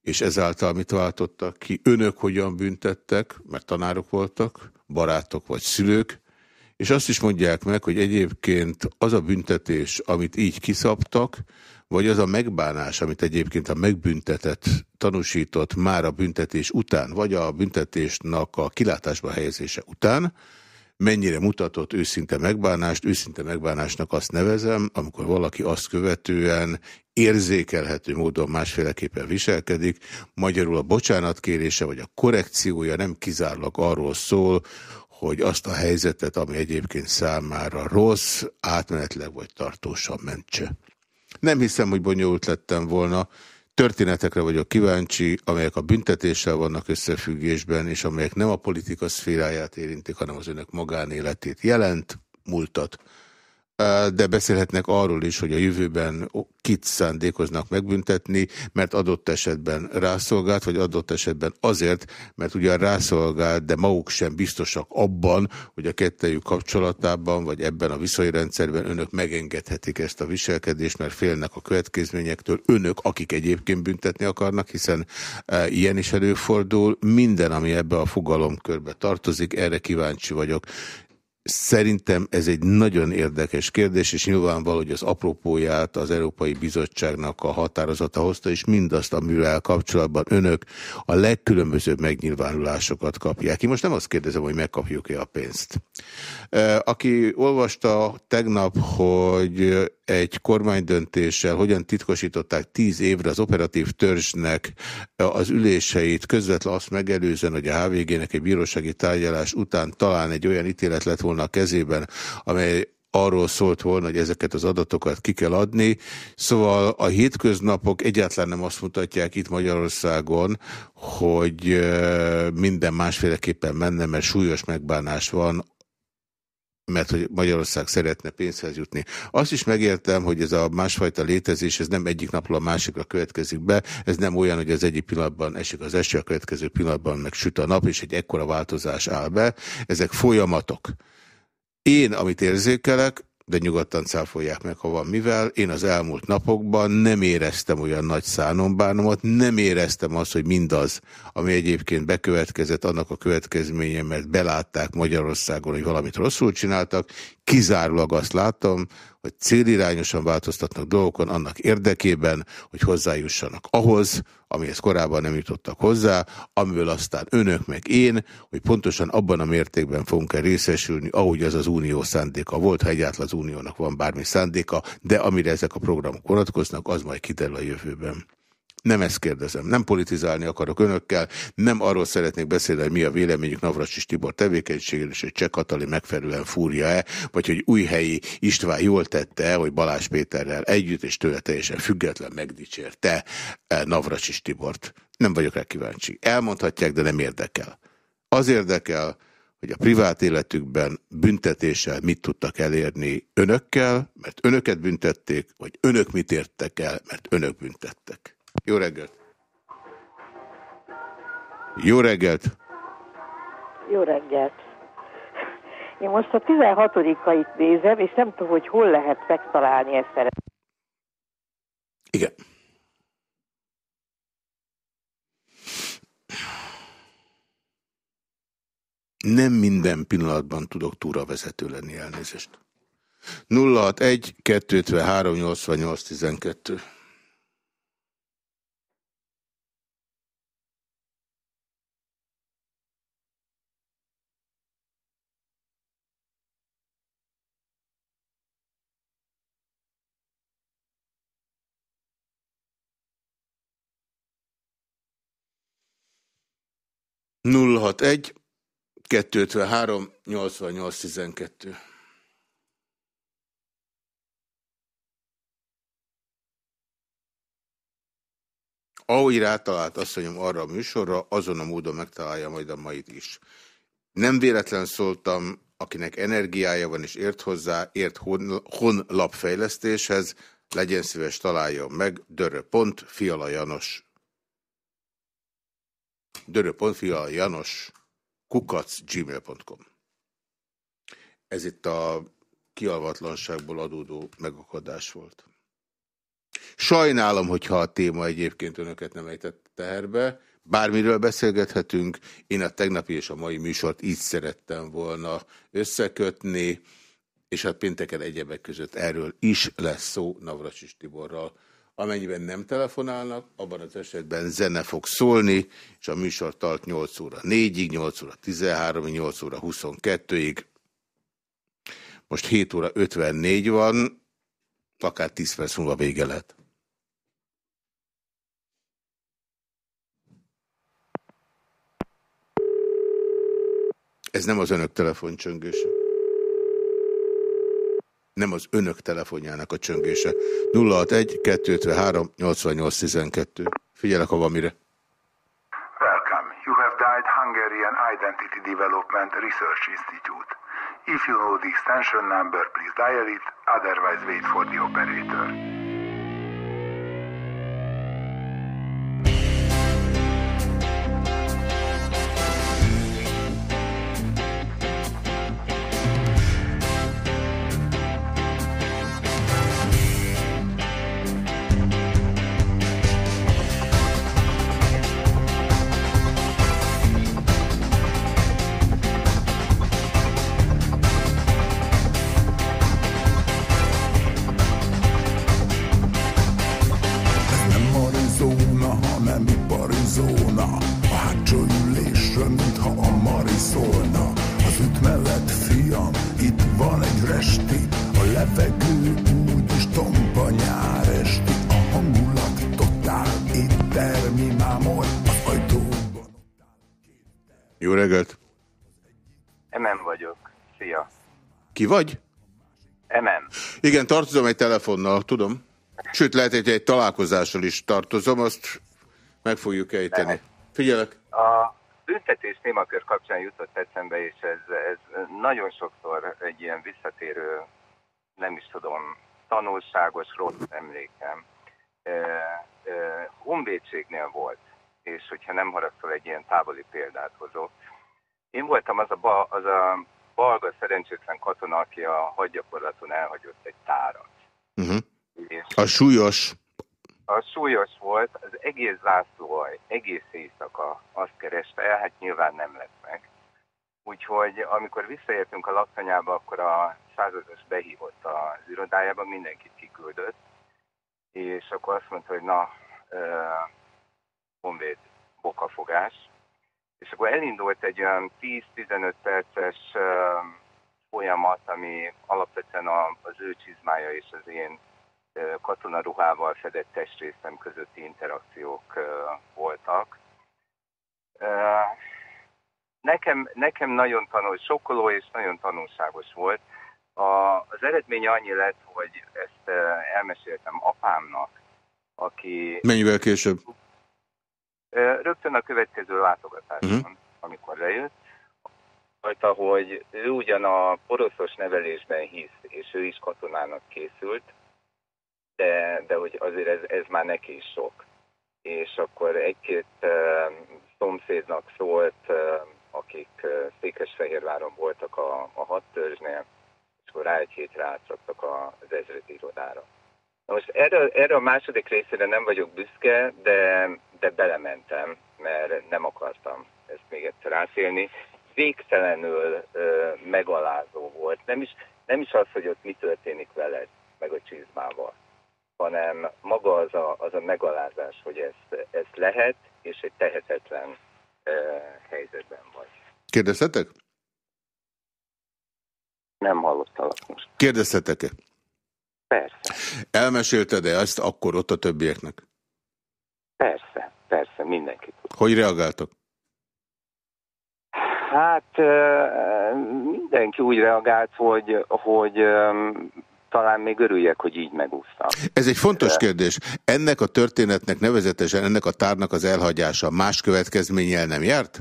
és ezáltal mit váltottak ki? Önök hogyan büntettek, mert tanárok voltak, barátok vagy szülők, és azt is mondják meg, hogy egyébként az a büntetés, amit így kiszabtak, vagy az a megbánás, amit egyébként a megbüntetett tanúsított már a büntetés után, vagy a büntetésnek a kilátásba helyezése után, mennyire mutatott őszinte megbánást. Őszinte megbánásnak azt nevezem, amikor valaki azt követően érzékelhető módon másféleképpen viselkedik. Magyarul a bocsánatkérése vagy a korrekciója nem kizárólag arról szól, hogy azt a helyzetet, ami egyébként számára rossz, átmenetleg vagy tartósan mentse. Nem hiszem, hogy bonyolult lettem volna. Történetekre vagyok kíváncsi, amelyek a büntetéssel vannak összefüggésben, és amelyek nem a politika szféráját érintik, hanem az önök magánéletét jelent, múltat de beszélhetnek arról is, hogy a jövőben kit szándékoznak megbüntetni, mert adott esetben rászolgált, vagy adott esetben azért, mert ugyan rászolgált, de maguk sem biztosak abban, hogy a kettejük kapcsolatában, vagy ebben a viszonyrendszerben önök megengedhetik ezt a viselkedést, mert félnek a következményektől. Önök, akik egyébként büntetni akarnak, hiszen ilyen is előfordul. Minden, ami ebbe a fogalomkörbe tartozik, erre kíváncsi vagyok. Szerintem ez egy nagyon érdekes kérdés, és nyilvánvaló, hogy az apropóját az Európai Bizottságnak a határozata hozta, és mindazt, amivel kapcsolatban önök a legkülönbözőbb megnyilvánulásokat kapják. Én most nem azt kérdezem, hogy megkapjuk-e a pénzt. Aki olvasta tegnap, hogy egy kormánydöntéssel hogyan titkosították tíz évre az operatív törzsnek az üléseit, közvetlen azt megelőzően, hogy a HVG-nek egy bírósági tárgyalás után talán egy olyan ítélet lett volna a kezében, amely arról szólt volna, hogy ezeket az adatokat ki kell adni. Szóval a hétköznapok egyáltalán nem azt mutatják itt Magyarországon, hogy minden másféleképpen menne, mert súlyos megbánás van mert hogy Magyarország szeretne pénzhez jutni. Azt is megértem, hogy ez a másfajta létezés, ez nem egyik napról a másikra következik be, ez nem olyan, hogy az egyik pillanatban esik az eső, a következő pillanatban meg süt a nap, és egy ekkora változás áll be. Ezek folyamatok. Én, amit érzékelek, de nyugodtan cáfolják meg, ha van mivel. Én az elmúlt napokban nem éreztem olyan nagy szánombánomat, nem éreztem azt, hogy mindaz, ami egyébként bekövetkezett, annak a következménye, mert belátták Magyarországon, hogy valamit rosszul csináltak, kizárólag azt láttam, hogy célirányosan változtatnak dolgokon annak érdekében, hogy hozzájussanak ahhoz, amihez korábban nem jutottak hozzá, amiből aztán önök meg én, hogy pontosan abban a mértékben fogunk el részesülni, ahogy az az unió szándéka volt, ha egyáltalán az uniónak van bármi szándéka, de amire ezek a programok vonatkoznak, az majd kiderül a jövőben. Nem ezt kérdezem, nem politizálni akarok önökkel, nem arról szeretnék beszélni, hogy mi a véleményük Navracsis Tibor tevékenységéről, és hogy Cseh Katali megfelelően fúrja-e, vagy hogy újhelyi István jól tette hogy Balázs Péterrel együtt és tőle teljesen független megdicsérte eh, Navracsis Tibort. Nem vagyok rá kíváncsi. Elmondhatják, de nem érdekel. Az érdekel, hogy a privát életükben büntetéssel mit tudtak elérni önökkel, mert önöket büntették, vagy önök mit értek el, mert önök büntettek. Jó reggelt! Jó reggelt! Jó reggelt! Én most a 16-ait nézem, és nem tudom, hogy hol lehet megtalálni ezt. Igen. Nem minden pillanatban tudok túravezető lenni elnézést. 061 253 88 12 061 253 8812 Ahogy rátalált asszonyom arra a műsorra, azon a módon megtalálja majd a mait is. Nem véletlen szóltam, akinek energiája van és ért hozzá, ért honlapfejlesztéshez, legyen szíves találjon meg, dörö.fialajanos Janos dörö.fia Janos kukac gmail.com Ez itt a kialvatlanságból adódó megakadás volt. Sajnálom, hogyha a téma egyébként önöket nem ejtett teherbe. Bármiről beszélgethetünk. Én a tegnapi és a mai műsort így szerettem volna összekötni, és hát pénteken egyebek között erről is lesz szó Navracsis Tiborral. Amennyiben nem telefonálnak, abban az esetben zene fog szólni, és a műsor tart 8 óra 4-ig, 8 óra 13-ig, 8 óra 22-ig. Most 7 óra 54 van, akár 10 perc múlva vége lehet. Ez nem az önök telefoncsöngése nem az önök telefonjának a csöngése. 061 253 88 12. Figyelek, ha van mire. Welcome. You have dialed Hungarian Identity Development Research Institute. If you know the extension number, please dial it, otherwise wait for the operator. Ki vagy? MM. Igen, tartozom egy telefonnal, tudom. Sőt, lehet, hogy egy találkozással is tartozom, azt meg fogjuk ejteni. Figyelek. A büntetés témakör kapcsán jutott eszembe, és ez, ez nagyon sokszor egy ilyen visszatérő, nem is tudom, tanulságos, rossz emlékem. Honvédségnél volt, és hogyha nem haragszol egy ilyen távoli példát hozok. Én voltam az a, ba, az a balga szerencsétlen katona, aki a hadgyakorlaton elhagyott egy tárat. Uh -huh. A súlyos. A súlyos volt, az egész zászlóaj, egész éjszaka azt kereste el, hát nyilván nem lett meg. Úgyhogy amikor visszaértünk a laktanyába, akkor a százados behívott az irodájába, mindenkit kiküldött, és akkor azt mondta, hogy na, uh, honvéd bokafogás. És akkor elindult egy olyan 10-15 perces folyamat, ami alapvetően az ő csizmája és az én katonaruhával fedett testrészem közötti interakciók voltak. Nekem, nekem nagyon tanul, sokkoló és nagyon tanulságos volt. A, az eredmény annyi lett, hogy ezt elmeséltem apámnak, aki... Mennyivel később? Rögtön a következő látogatáson, uh. -huh. amikor lejött, rajta, hogy ő ugyan a poroszos nevelésben hisz, és ő is katonának készült, de, de hogy azért ez, ez már neki is sok. És akkor egy-két uh, szomszédnak szólt, uh, akik uh, Székesfehérváron voltak a, a hat törzsnél, és akkor rá egy hétre átraktak az ezreti irodára. Na most erre, erre a második részére nem vagyok büszke, de, de belementem, mert nem akartam ezt még egyszer átélni. Végtelenül uh, megalázó volt. Nem is, nem is az, hogy ott mi történik veled, meg a csizmával hanem maga az a, az a megalázás, hogy ezt, ezt lehet, és egy tehetetlen uh, helyzetben vagy. Kérdezhetek? Nem hallottalak most. Kérdezhetek-e? Persze. Elmesélted-e ezt akkor ott a többieknek? Persze, persze, mindenki tud. Hogy reagáltak? Hát mindenki úgy reagált, hogy, hogy talán még örüljek, hogy így megúsztam. Ez egy fontos kérdés. Ennek a történetnek, nevezetesen ennek a tárnak az elhagyása más következménnyel nem járt?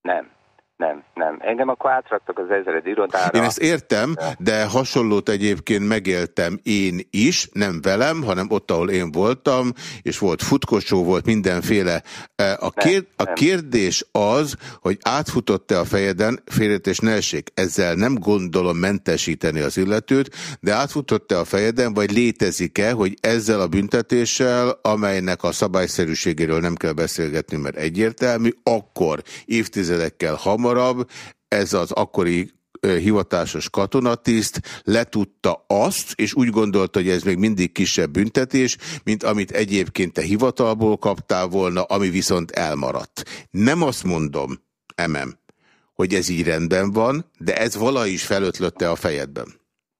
Nem. Nem, nem. Engem akkor átraktak az ezered irodára. Én ezt értem, de hasonlót egyébként megéltem én is, nem velem, hanem ott, ahol én voltam, és volt futkosó, volt mindenféle. E, a, kér, a kérdés az, hogy átfutott-e a fejeden, félretés ne essék. Ezzel nem gondolom mentesíteni az illetőt, de átfutott-e a fejeden, vagy létezik-e, hogy ezzel a büntetéssel, amelynek a szabályszerűségéről nem kell beszélgetni, mert egyértelmű, akkor évtizedekkel hamar, hamarabb ez az akkori hivatásos katonatiszt letudta azt, és úgy gondolta, hogy ez még mindig kisebb büntetés, mint amit egyébként te hivatalból kaptál volna, ami viszont elmaradt. Nem azt mondom, emem, hogy ez így rendben van, de ez vala is felötlötte a fejedben.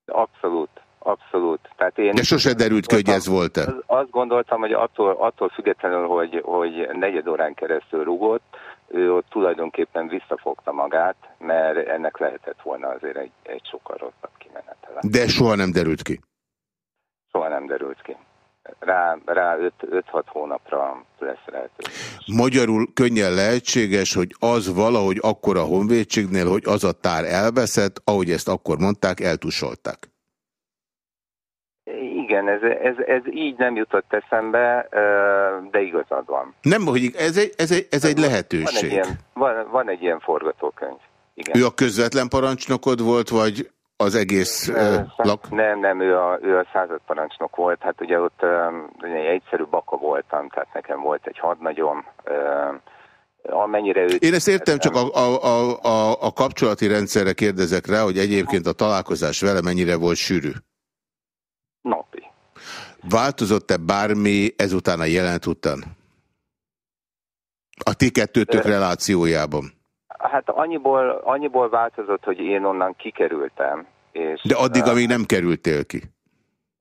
Abszolút, abszolút. Tehát én de sose derült ki, hogy ez volt-e? Azt gondoltam, hogy attól, attól függetlenül, hogy, hogy negyed órán keresztül rúgott, ő ott tulajdonképpen visszafogta magát, mert ennek lehetett volna azért egy, egy sokkal rosszabb kimenetele. De soha nem derült ki? Soha nem derült ki. Rá, rá 5-6 hónapra lesz lehetőség. Magyarul könnyen lehetséges, hogy az valahogy akkor a honvédségnél, hogy az a tár elveszett, ahogy ezt akkor mondták, eltusolták. Igen, ez, ez, ez így nem jutott eszembe, de igazad van. Nem, hogy ez egy, ez egy, ez egy lehetőség. Van egy ilyen, van, van egy ilyen forgatókönyv. Igen. Ő a közvetlen parancsnokod volt, vagy az egész uh, lak? Nem, nem, ő a, ő a századparancsnok volt. Hát ugye ott uh, egy egyszerű baka voltam, tehát nekem volt egy hadnagyom, uh, amennyire őt... Én ezt értem, csak a, a, a, a, a kapcsolati rendszerre kérdezek rá, hogy egyébként a találkozás vele mennyire volt sűrű. Napi. Változott-e bármi ezután a jelent után? A ti kettőtök relációjában? Hát annyiból, annyiból változott, hogy én onnan kikerültem. És, De addig, amíg nem kerültél ki?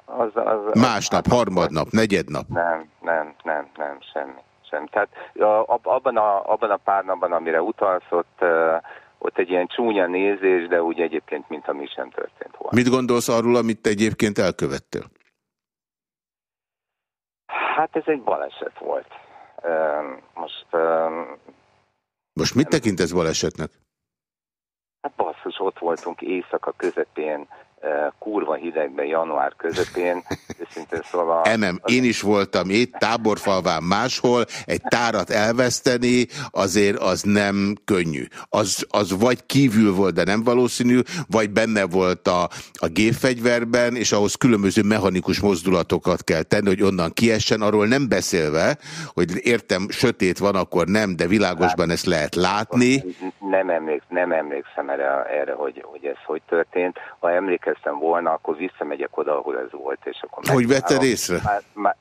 Az, az, Másnap, az, harmadnap, negyednap? Nem, nem, nem, nem, semmi. semmi. Tehát abban a, abban a pár napban, amire utalsz, ott, ott egy ilyen csúnya nézés, de úgy egyébként, mint ami sem történt volna. Mit gondolsz arról, amit egyébként elkövettél? Hát ez egy baleset volt. Most... Most mit tekintesz balesetnek? Hát basszus, ott voltunk éjszaka közepén, kurva hidegben, január közepén. Szóval Emem, én is voltam itt, táborfalván máshol, egy tárat elveszteni, azért az nem könnyű. Az, az vagy kívül volt, de nem valószínű, vagy benne volt a, a gépfegyverben, és ahhoz különböző mechanikus mozdulatokat kell tenni, hogy onnan kiessen, arról nem beszélve, hogy értem, sötét van, akkor nem, de világosban ezt lehet látni. Nem, emléksz, nem emlékszem erre, erre hogy, hogy ez hogy történt. Ha emlékeztem, emlékeztem volna, akkor visszamegyek oda, ahol ez volt. És akkor Hogy vetted észre? Már, már,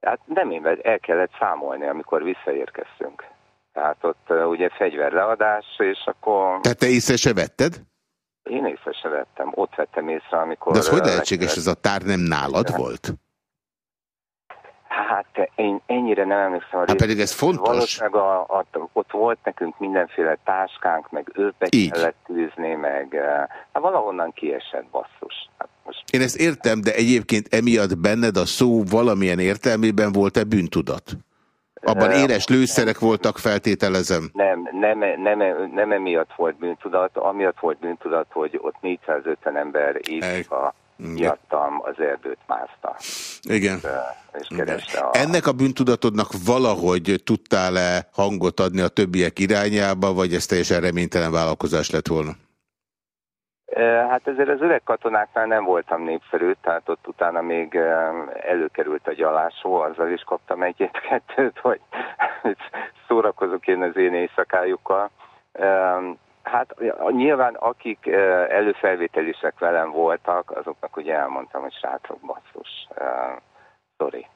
hát nem én, el kellett számolni, amikor visszaérkeztünk. Tehát ott uh, ugye fegyverleadás, és akkor... Tehát te észre se vetted? Én észre se vettem. Ott vettem észre, amikor... De az hogy lehetséges, ez a tár nem nálad volt? Hát én ennyire nem emlékszem a Hát pedig ez fontos. Valószínűleg a, a, ott volt nekünk mindenféle táskánk, meg őbe kellett tűzni, meg hát valahonnan kiesett basszus. Hát most... Én ezt értem, de egyébként emiatt benned a szó valamilyen értelmében volt-e bűntudat? Abban éles lőszerek voltak, feltételezem? Nem, nem, nem, nem emiatt volt bűntudat, amiatt volt bűntudat, hogy ott 450 ember éjszaka miattam az erdőt mászta. Igen. És kereste a... Ennek a bűntudatodnak valahogy tudtál-e hangot adni a többiek irányába, vagy ez teljesen reménytelen vállalkozás lett volna? Hát ezért az öreg katonáknál nem voltam népszerű, tehát ott utána még előkerült a gyalásó, azzal is kaptam egyet-kettőt, hogy szórakozok én az én éjszakájukkal. Hát nyilván akik előfelvételisek velem voltak, azoknak ugye elmondtam, hogy srácok, basszus, sorry.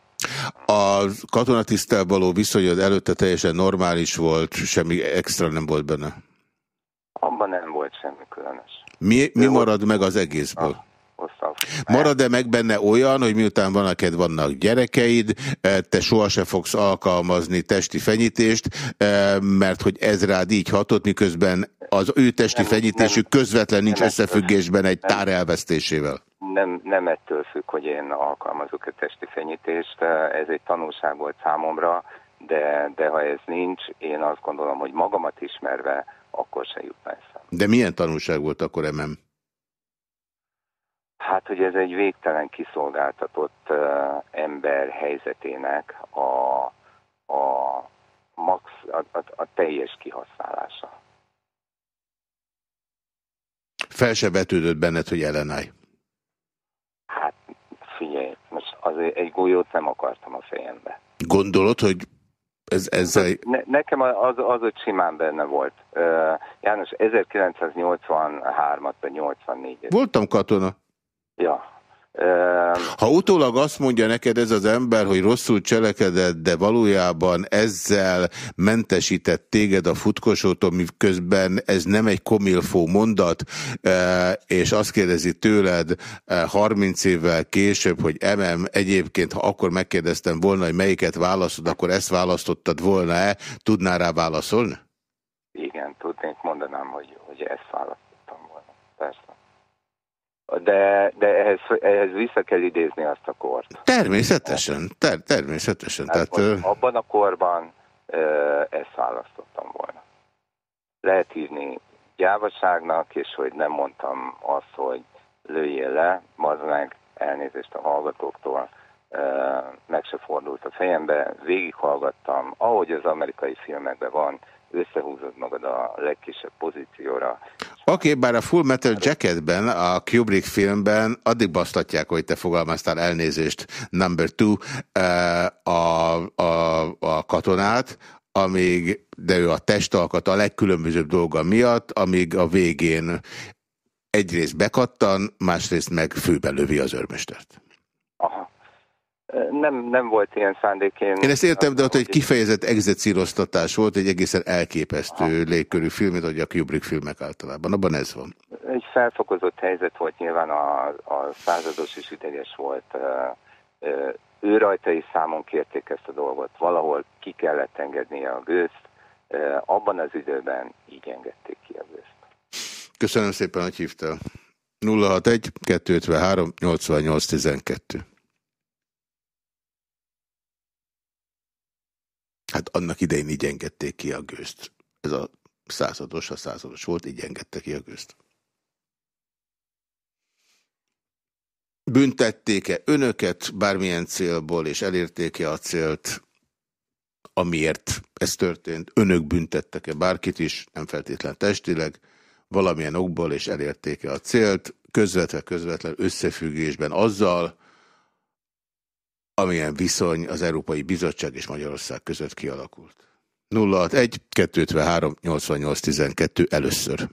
A katonatisztel való viszonyod előtte teljesen normális volt, semmi extra nem volt benne? Abban nem volt semmi különös. Mi, mi marad meg az egészből? Ah hosszabb. Marad-e meg benne olyan, hogy miután van neked vannak gyerekeid, eh, te sohasem fogsz alkalmazni testi fenyítést, eh, mert hogy ez rád így hatott, miközben az ő testi nem, fenyítésük nem, közvetlen nincs nem összefüggésben egy tár elvesztésével? Nem, nem ettől függ, hogy én alkalmazok a testi fenyítést, eh, ez egy tanulság volt számomra, de, de ha ez nincs, én azt gondolom, hogy magamat ismerve, akkor se jutna eszem. De milyen tanulság volt akkor, emem? Hát, hogy ez egy végtelen kiszolgáltatott uh, ember helyzetének a, a, max, a, a, a teljes kihasználása. Fel se vetődött benned, hogy ellenállj? Hát figyelj, most az egy golyót nem akartam a fejembe. Gondolod, hogy ez, ezzel... Ne, nekem az, az hogy simán benne volt. Uh, János, 1983-at vagy 84-et. Voltam katona. Ja. Ha utólag azt mondja neked ez az ember, hogy rosszul cselekedett, de valójában ezzel mentesített téged a futkosótól, miközben ez nem egy komilfó mondat, és azt kérdezi tőled 30 évvel később, hogy MM, egyébként, ha akkor megkérdeztem volna, hogy melyiket választod, akkor ezt választottad volna-e, tudná rá válaszolni? Igen, tudnék, mondanám, hogy, hogy ezt választottam volna. Persze. De, de ehhez, ehhez vissza kell idézni azt a kort. Természetesen, ter természetesen. Hát tehát, abban a korban ezt választottam volna. Lehet hívni gyávaságnak, és hogy nem mondtam azt, hogy lőjél le, az meg elnézést a hallgatóktól, meg se fordult a fejembe, végighallgattam, ahogy az amerikai filmekben van, összehúzod magad a legkisebb pozícióra. Oké, okay, bár a Full Metal Jacketben, a Kubrick filmben addig basztatják, hogy te fogalmaztál elnézést number two eh, a, a, a katonát, amíg, de ő a testalkat a legkülönbözőbb dolga miatt, amíg a végén egyrészt bekattan, másrészt meg főbelövi az örmestert. Nem, nem volt ilyen szándék. Én, én ezt értem, de ott egy kifejezett execíroztatás volt, egy egészen elképesztő Aha. légkörű film, mint ahogy a Kubrick filmek általában. Abban ez van. Egy felfokozott helyzet volt nyilván, a, a százados is ideges volt. Ő rajta is számon kérték ezt a dolgot. Valahol ki kellett engednie a gőzt, abban az időben így engedték ki a gőzt. Köszönöm szépen, hogy hívtál. 061 253 88 12. Hát annak idején így engedték ki a gőzt. Ez a százados, a százados volt, így engedte ki a gőzt. Büntették-e önöket bármilyen célból, és elérték-e a célt, amiért ez történt? Önök büntettek-e bárkit is, nem feltétlen testileg, valamilyen okból, és elérték-e a célt, közvetve közvetlen összefüggésben azzal, amilyen viszony az Európai Bizottság és Magyarország között kialakult. 061 253 88 12 először.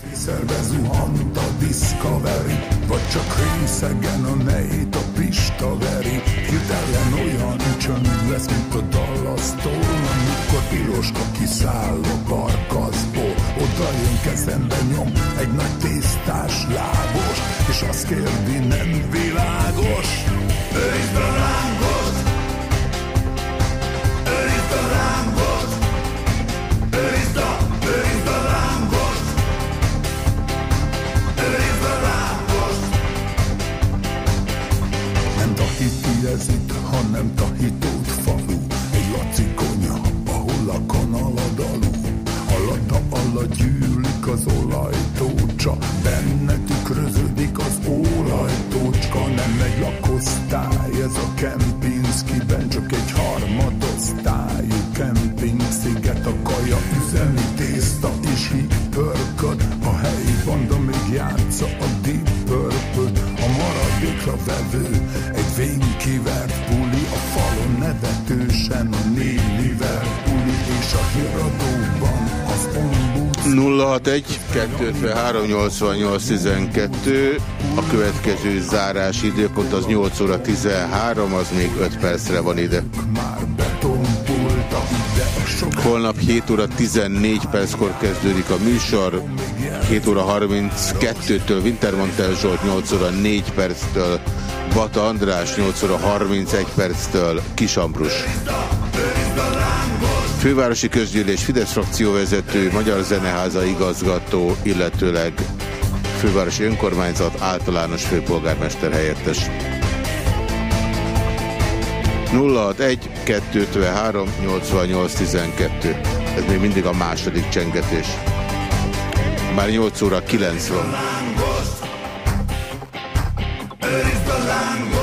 Fészerbe zuhant a Discovery Vagy csak részegen a nejt a Pista veri Hirtelen olyan csönd lesz, mint a Dallas-tól Amikor Piroska kiszáll a karkaszból Oda jön kezembe nyom egy nagy tésztás lábos És azt kérdi, nem világos. Őrizd a rángot Őrizd a rángot Őrizd a, őrizd a rángot Őrizd a rángot Nem Tahiti ez itt, hanem Tahitót falu. Egy laci konya, ahol a kanal a dalú Alatta alatt gyűlik az olajtócsa. Benne tükröződik az olajtócska Nem egy lakosztály, ez a Kempinskiben Csak egy harmadosztályú kemping A kaja üzemi tészta és így A helyi banda még játsza a Deep Purple A maradékra vevő egy vénykivert puli A falon nevetősen a nélivel puli És a híradóban az ombudsman. 061 253 88 12 a következő zárás időpont az 8 óra 13, az még 5 percre van ide. Holnap 7 óra 14 perckor kezdődik a műsor, 7 óra 32-től Wintermantel Zsolt, 8 óra 4 perctől Bata András, 8 óra 31 perctől Kisambrus. Fővárosi Közgyűlés Fidesz frakcióvezető, Magyar Zeneháza igazgató, illetőleg Fővárosi Önkormányzat általános főpolgármester helyettes. 061 253 88 12. Ez még mindig a második csengetés. Már 8 óra 9 van. Őrizd!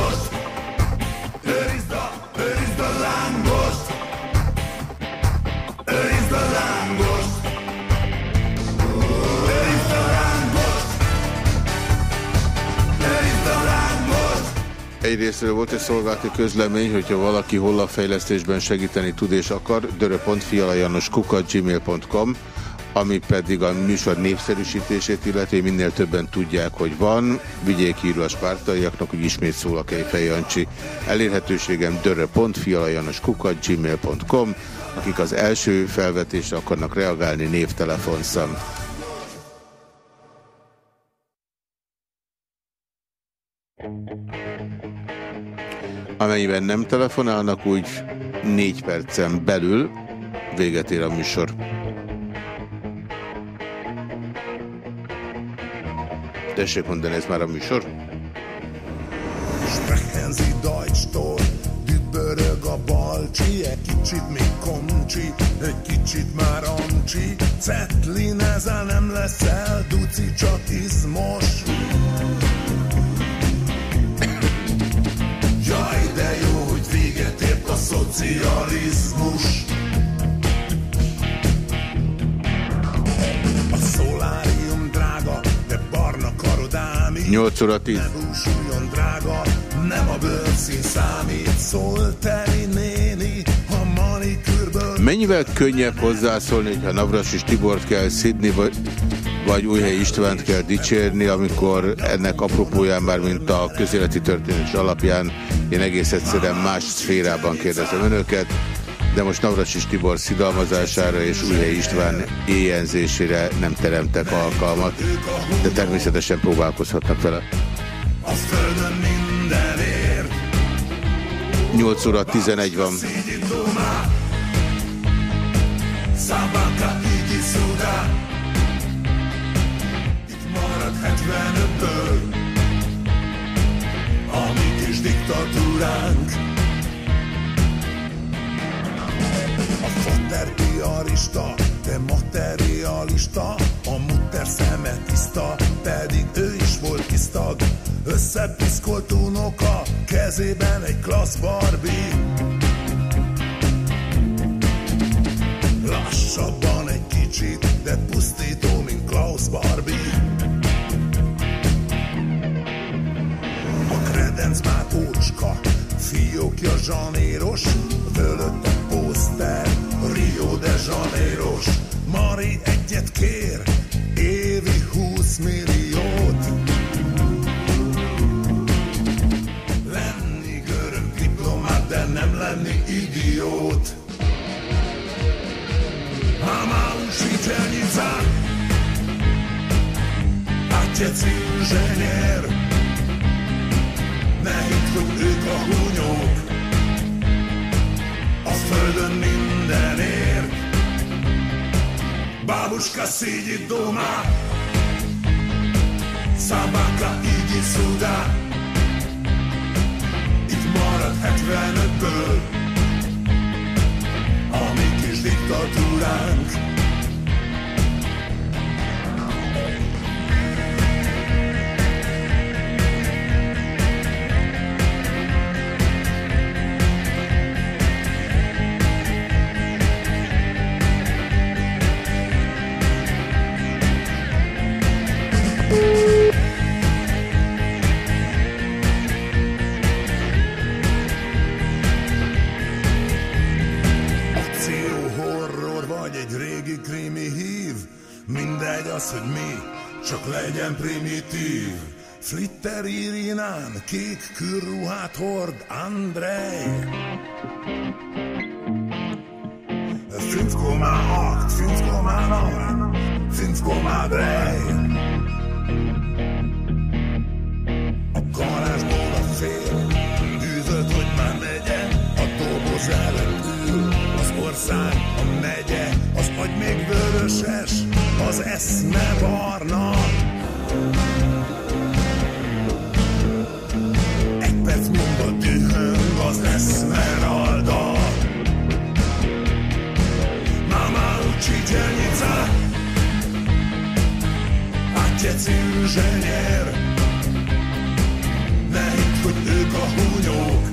Egyrésztről volt egy szolgálati közlemény, hogyha valaki honlapfejlesztésben segíteni tud és akar, dörö.fialajanoskukat.gmail.com ami pedig a műsor népszerűsítését illeti, minél többen tudják, hogy van. Vigyék írva a spártaiaknak, hogy ismét szól a Kejfej Jancsi. Elérhetőségem dörö.fialajanoskukat.gmail.com akik az első felvetésre akarnak reagálni, névtelefonszám. Amennyiben nem telefonálnak, úgy négy percen belül véget ér a műsor. Tessék mondani, ez már a műsor? Sprechen Sie dübörög a balcsi, egy kicsit még komcsi, egy kicsit már amcsi, Cetlin ezzel nem leszel, duci csak izmos. Szocializmus. A szolárium drága, de barna karodám is. 8 óra 10. Ne búsuljon drága, nem a bőrszín számít, szól néni, a manikűrből. Mennyivel könnyebb hozzászólni, hogyha Navras és Tibort kell szidni, vagy, vagy Újhely Istvánt kell dicsérni, amikor ennek apropóján már, mint a közéleti történés alapján, én egész egyszerűen más szférában kérdezem önöket, de most Navras és Tibor szidalmazására és Újhely István éjjelzésére nem teremtek alkalmat, de természetesen próbálkozhatnak vele. A földön mindenért. 8 óra 11 van. Itt marad 75-ből A mi kis diktatúránk A fater diarista, de materialista A mutter szeme tiszta, pedig ő is volt kisztag. Összepiszkolt unoka, kezében egy klassz Barbie. Lassabban egy kicsit, de pusztító, mint Klaus Barbie A kredenc már ócska, fiókja zsanéros Fölött a poszter, Rio de Janeiros Mari egyet kér, évi 20 milliót. Lenni görög diplomát, de nem lenni idiót. Mama učiteljica Atec inženér Ne hogy ők a hunyók A földön mindenért. Babuška sídi doma Szabaka így szuda Itt marad 75-ből A mi kis diktatúránk legyen primitív. Flitter Irinán, kék kürruhát hord Andrej. 5,8, 5,0, 5,3 A garázsból a fél Üvölt, hogy már megye A doboz előtt ül Az ország, a megye Az agy még vöröses Az eszme barna Egy perc múlva dühöng Az eszmeralda Mama učiteljica Atec inženér Ne hidd, hogy ők a húnyók.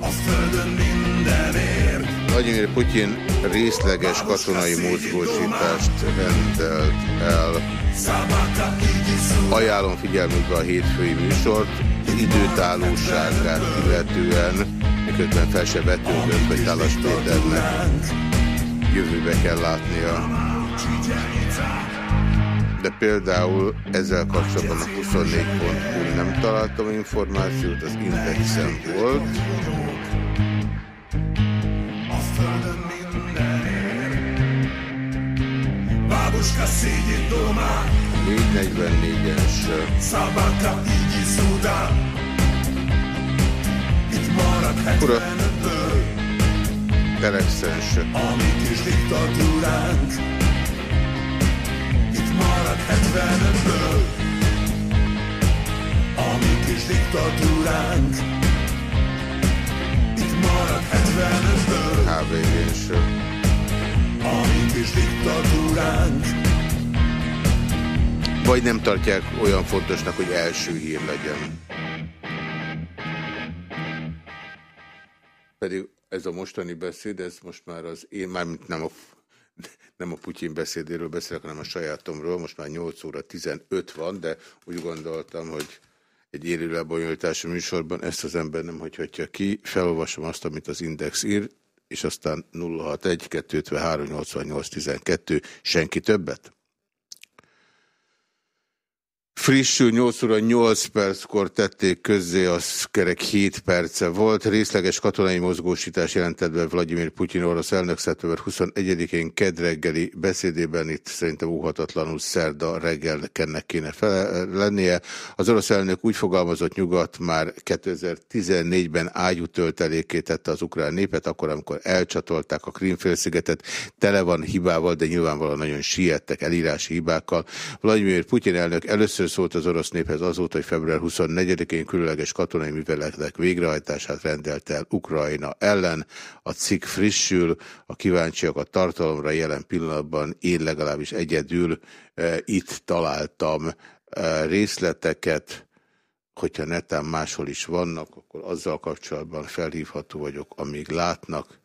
A földön mindenért. Vladimir Putyin részleges katonai mozgósítást rendelt el. Ajánlom figyelmükbe a hétfői műsort, időtállóságát illetően, miközben fel se vetődött, hogy Talas Péternek jövőbe kell látnia. De például ezzel kapcsolatban a 24.hu nem találtam információt, az Indexen volt. Babuška sídi doma 444-es Szabaka így szuda Itt marad Ura. 75-ből Telexen se. A mi kis diktatúránk. Itt marad 75-ből A mi kis diktatúránk. Itt marad 75-ből HVG-n se. A kis diktatúránk Vagy nem tartják olyan fontosnak, hogy első hír legyen. Pedig ez a mostani beszéd, ez most már az én, mármint nem a, nem a Putyin beszédéről beszélek, hanem a sajátomról, most már 8 óra 15 van, de úgy gondoltam, hogy egy élő lebonyolítású műsorban ezt az ember nem hagyhatja ki. Felolvasom azt, amit az Index ír, és aztán 061 253 88 12, senki többet? Frissül 8 óra 8 perckor tették közzé, az kerek 7 perce volt. Részleges katonai mozgósítás jelentett be Vladimir Putyin orosz elnök szeptember 21-én kedreggeli beszédében, itt szerintem óhatatlanul szerda reggel kennek kéne fel, lennie. Az orosz elnök úgy fogalmazott nyugat már 2014-ben ágyú tölteléké tette az ukrán népet, akkor, amikor elcsatolták a Krímfélszigetet, tele van hibával, de nyilvánvalóan nagyon siettek elírási hibákkal. Vladimir Putyin elnök először szólt az orosz néphez azóta, hogy február 24-én különleges katonai műveletek végrehajtását rendelt el Ukrajna ellen. A cikk frissül, a kíváncsiak a tartalomra jelen pillanatban én legalábbis egyedül e, itt találtam e, részleteket, hogyha netán máshol is vannak, akkor azzal kapcsolatban felhívható vagyok, amíg látnak.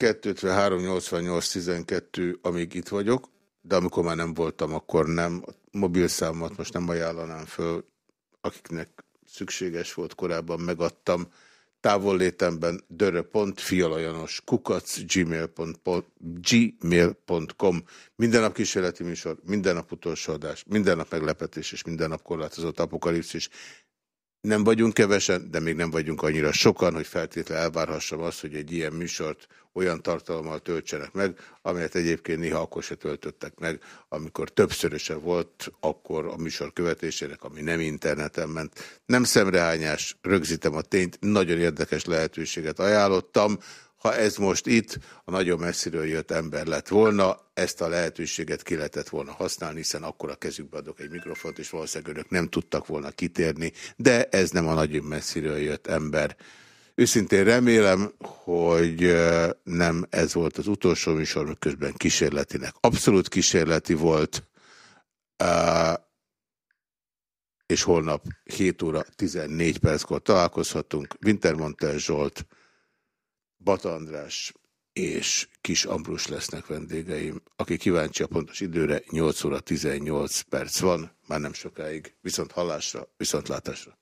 253 88 12, amíg itt vagyok, de amikor már nem voltam, akkor nem. A mobilszámot most nem ajánlanám föl, akiknek szükséges volt korábban, megadtam. Távollétemben dörö.fialajanos gmail.com Minden nap kísérleti műsor, minden nap utolsó adás, minden nap meglepetés és minden nap korlátozott apokalipszis. Nem vagyunk kevesen, de még nem vagyunk annyira sokan, hogy feltétlenül elvárhassam azt, hogy egy ilyen műsort olyan tartalommal töltsenek meg, amelyet egyébként néha akkor se töltöttek meg, amikor többszöröse volt akkor a műsor követésének, ami nem interneten ment. Nem szemrehányás, rögzítem a tényt, nagyon érdekes lehetőséget ajánlottam, ha ez most itt a nagyon messziről jött ember lett volna, ezt a lehetőséget ki lehetett volna használni, hiszen akkor a kezükbe adok egy mikrofont, és valószínűleg önök nem tudtak volna kitérni, de ez nem a nagyon messziről jött ember. Őszintén remélem, hogy nem ez volt az utolsó műsor, közben kísérletinek. Abszolút kísérleti volt, és holnap 7 óra 14 perckor találkozhatunk. Wintermantel Zsolt, Bata András és Kis Ambrus lesznek vendégeim. Aki kíváncsi a pontos időre, 8 óra 18 perc van, már nem sokáig. Viszont hallásra, viszont látásra.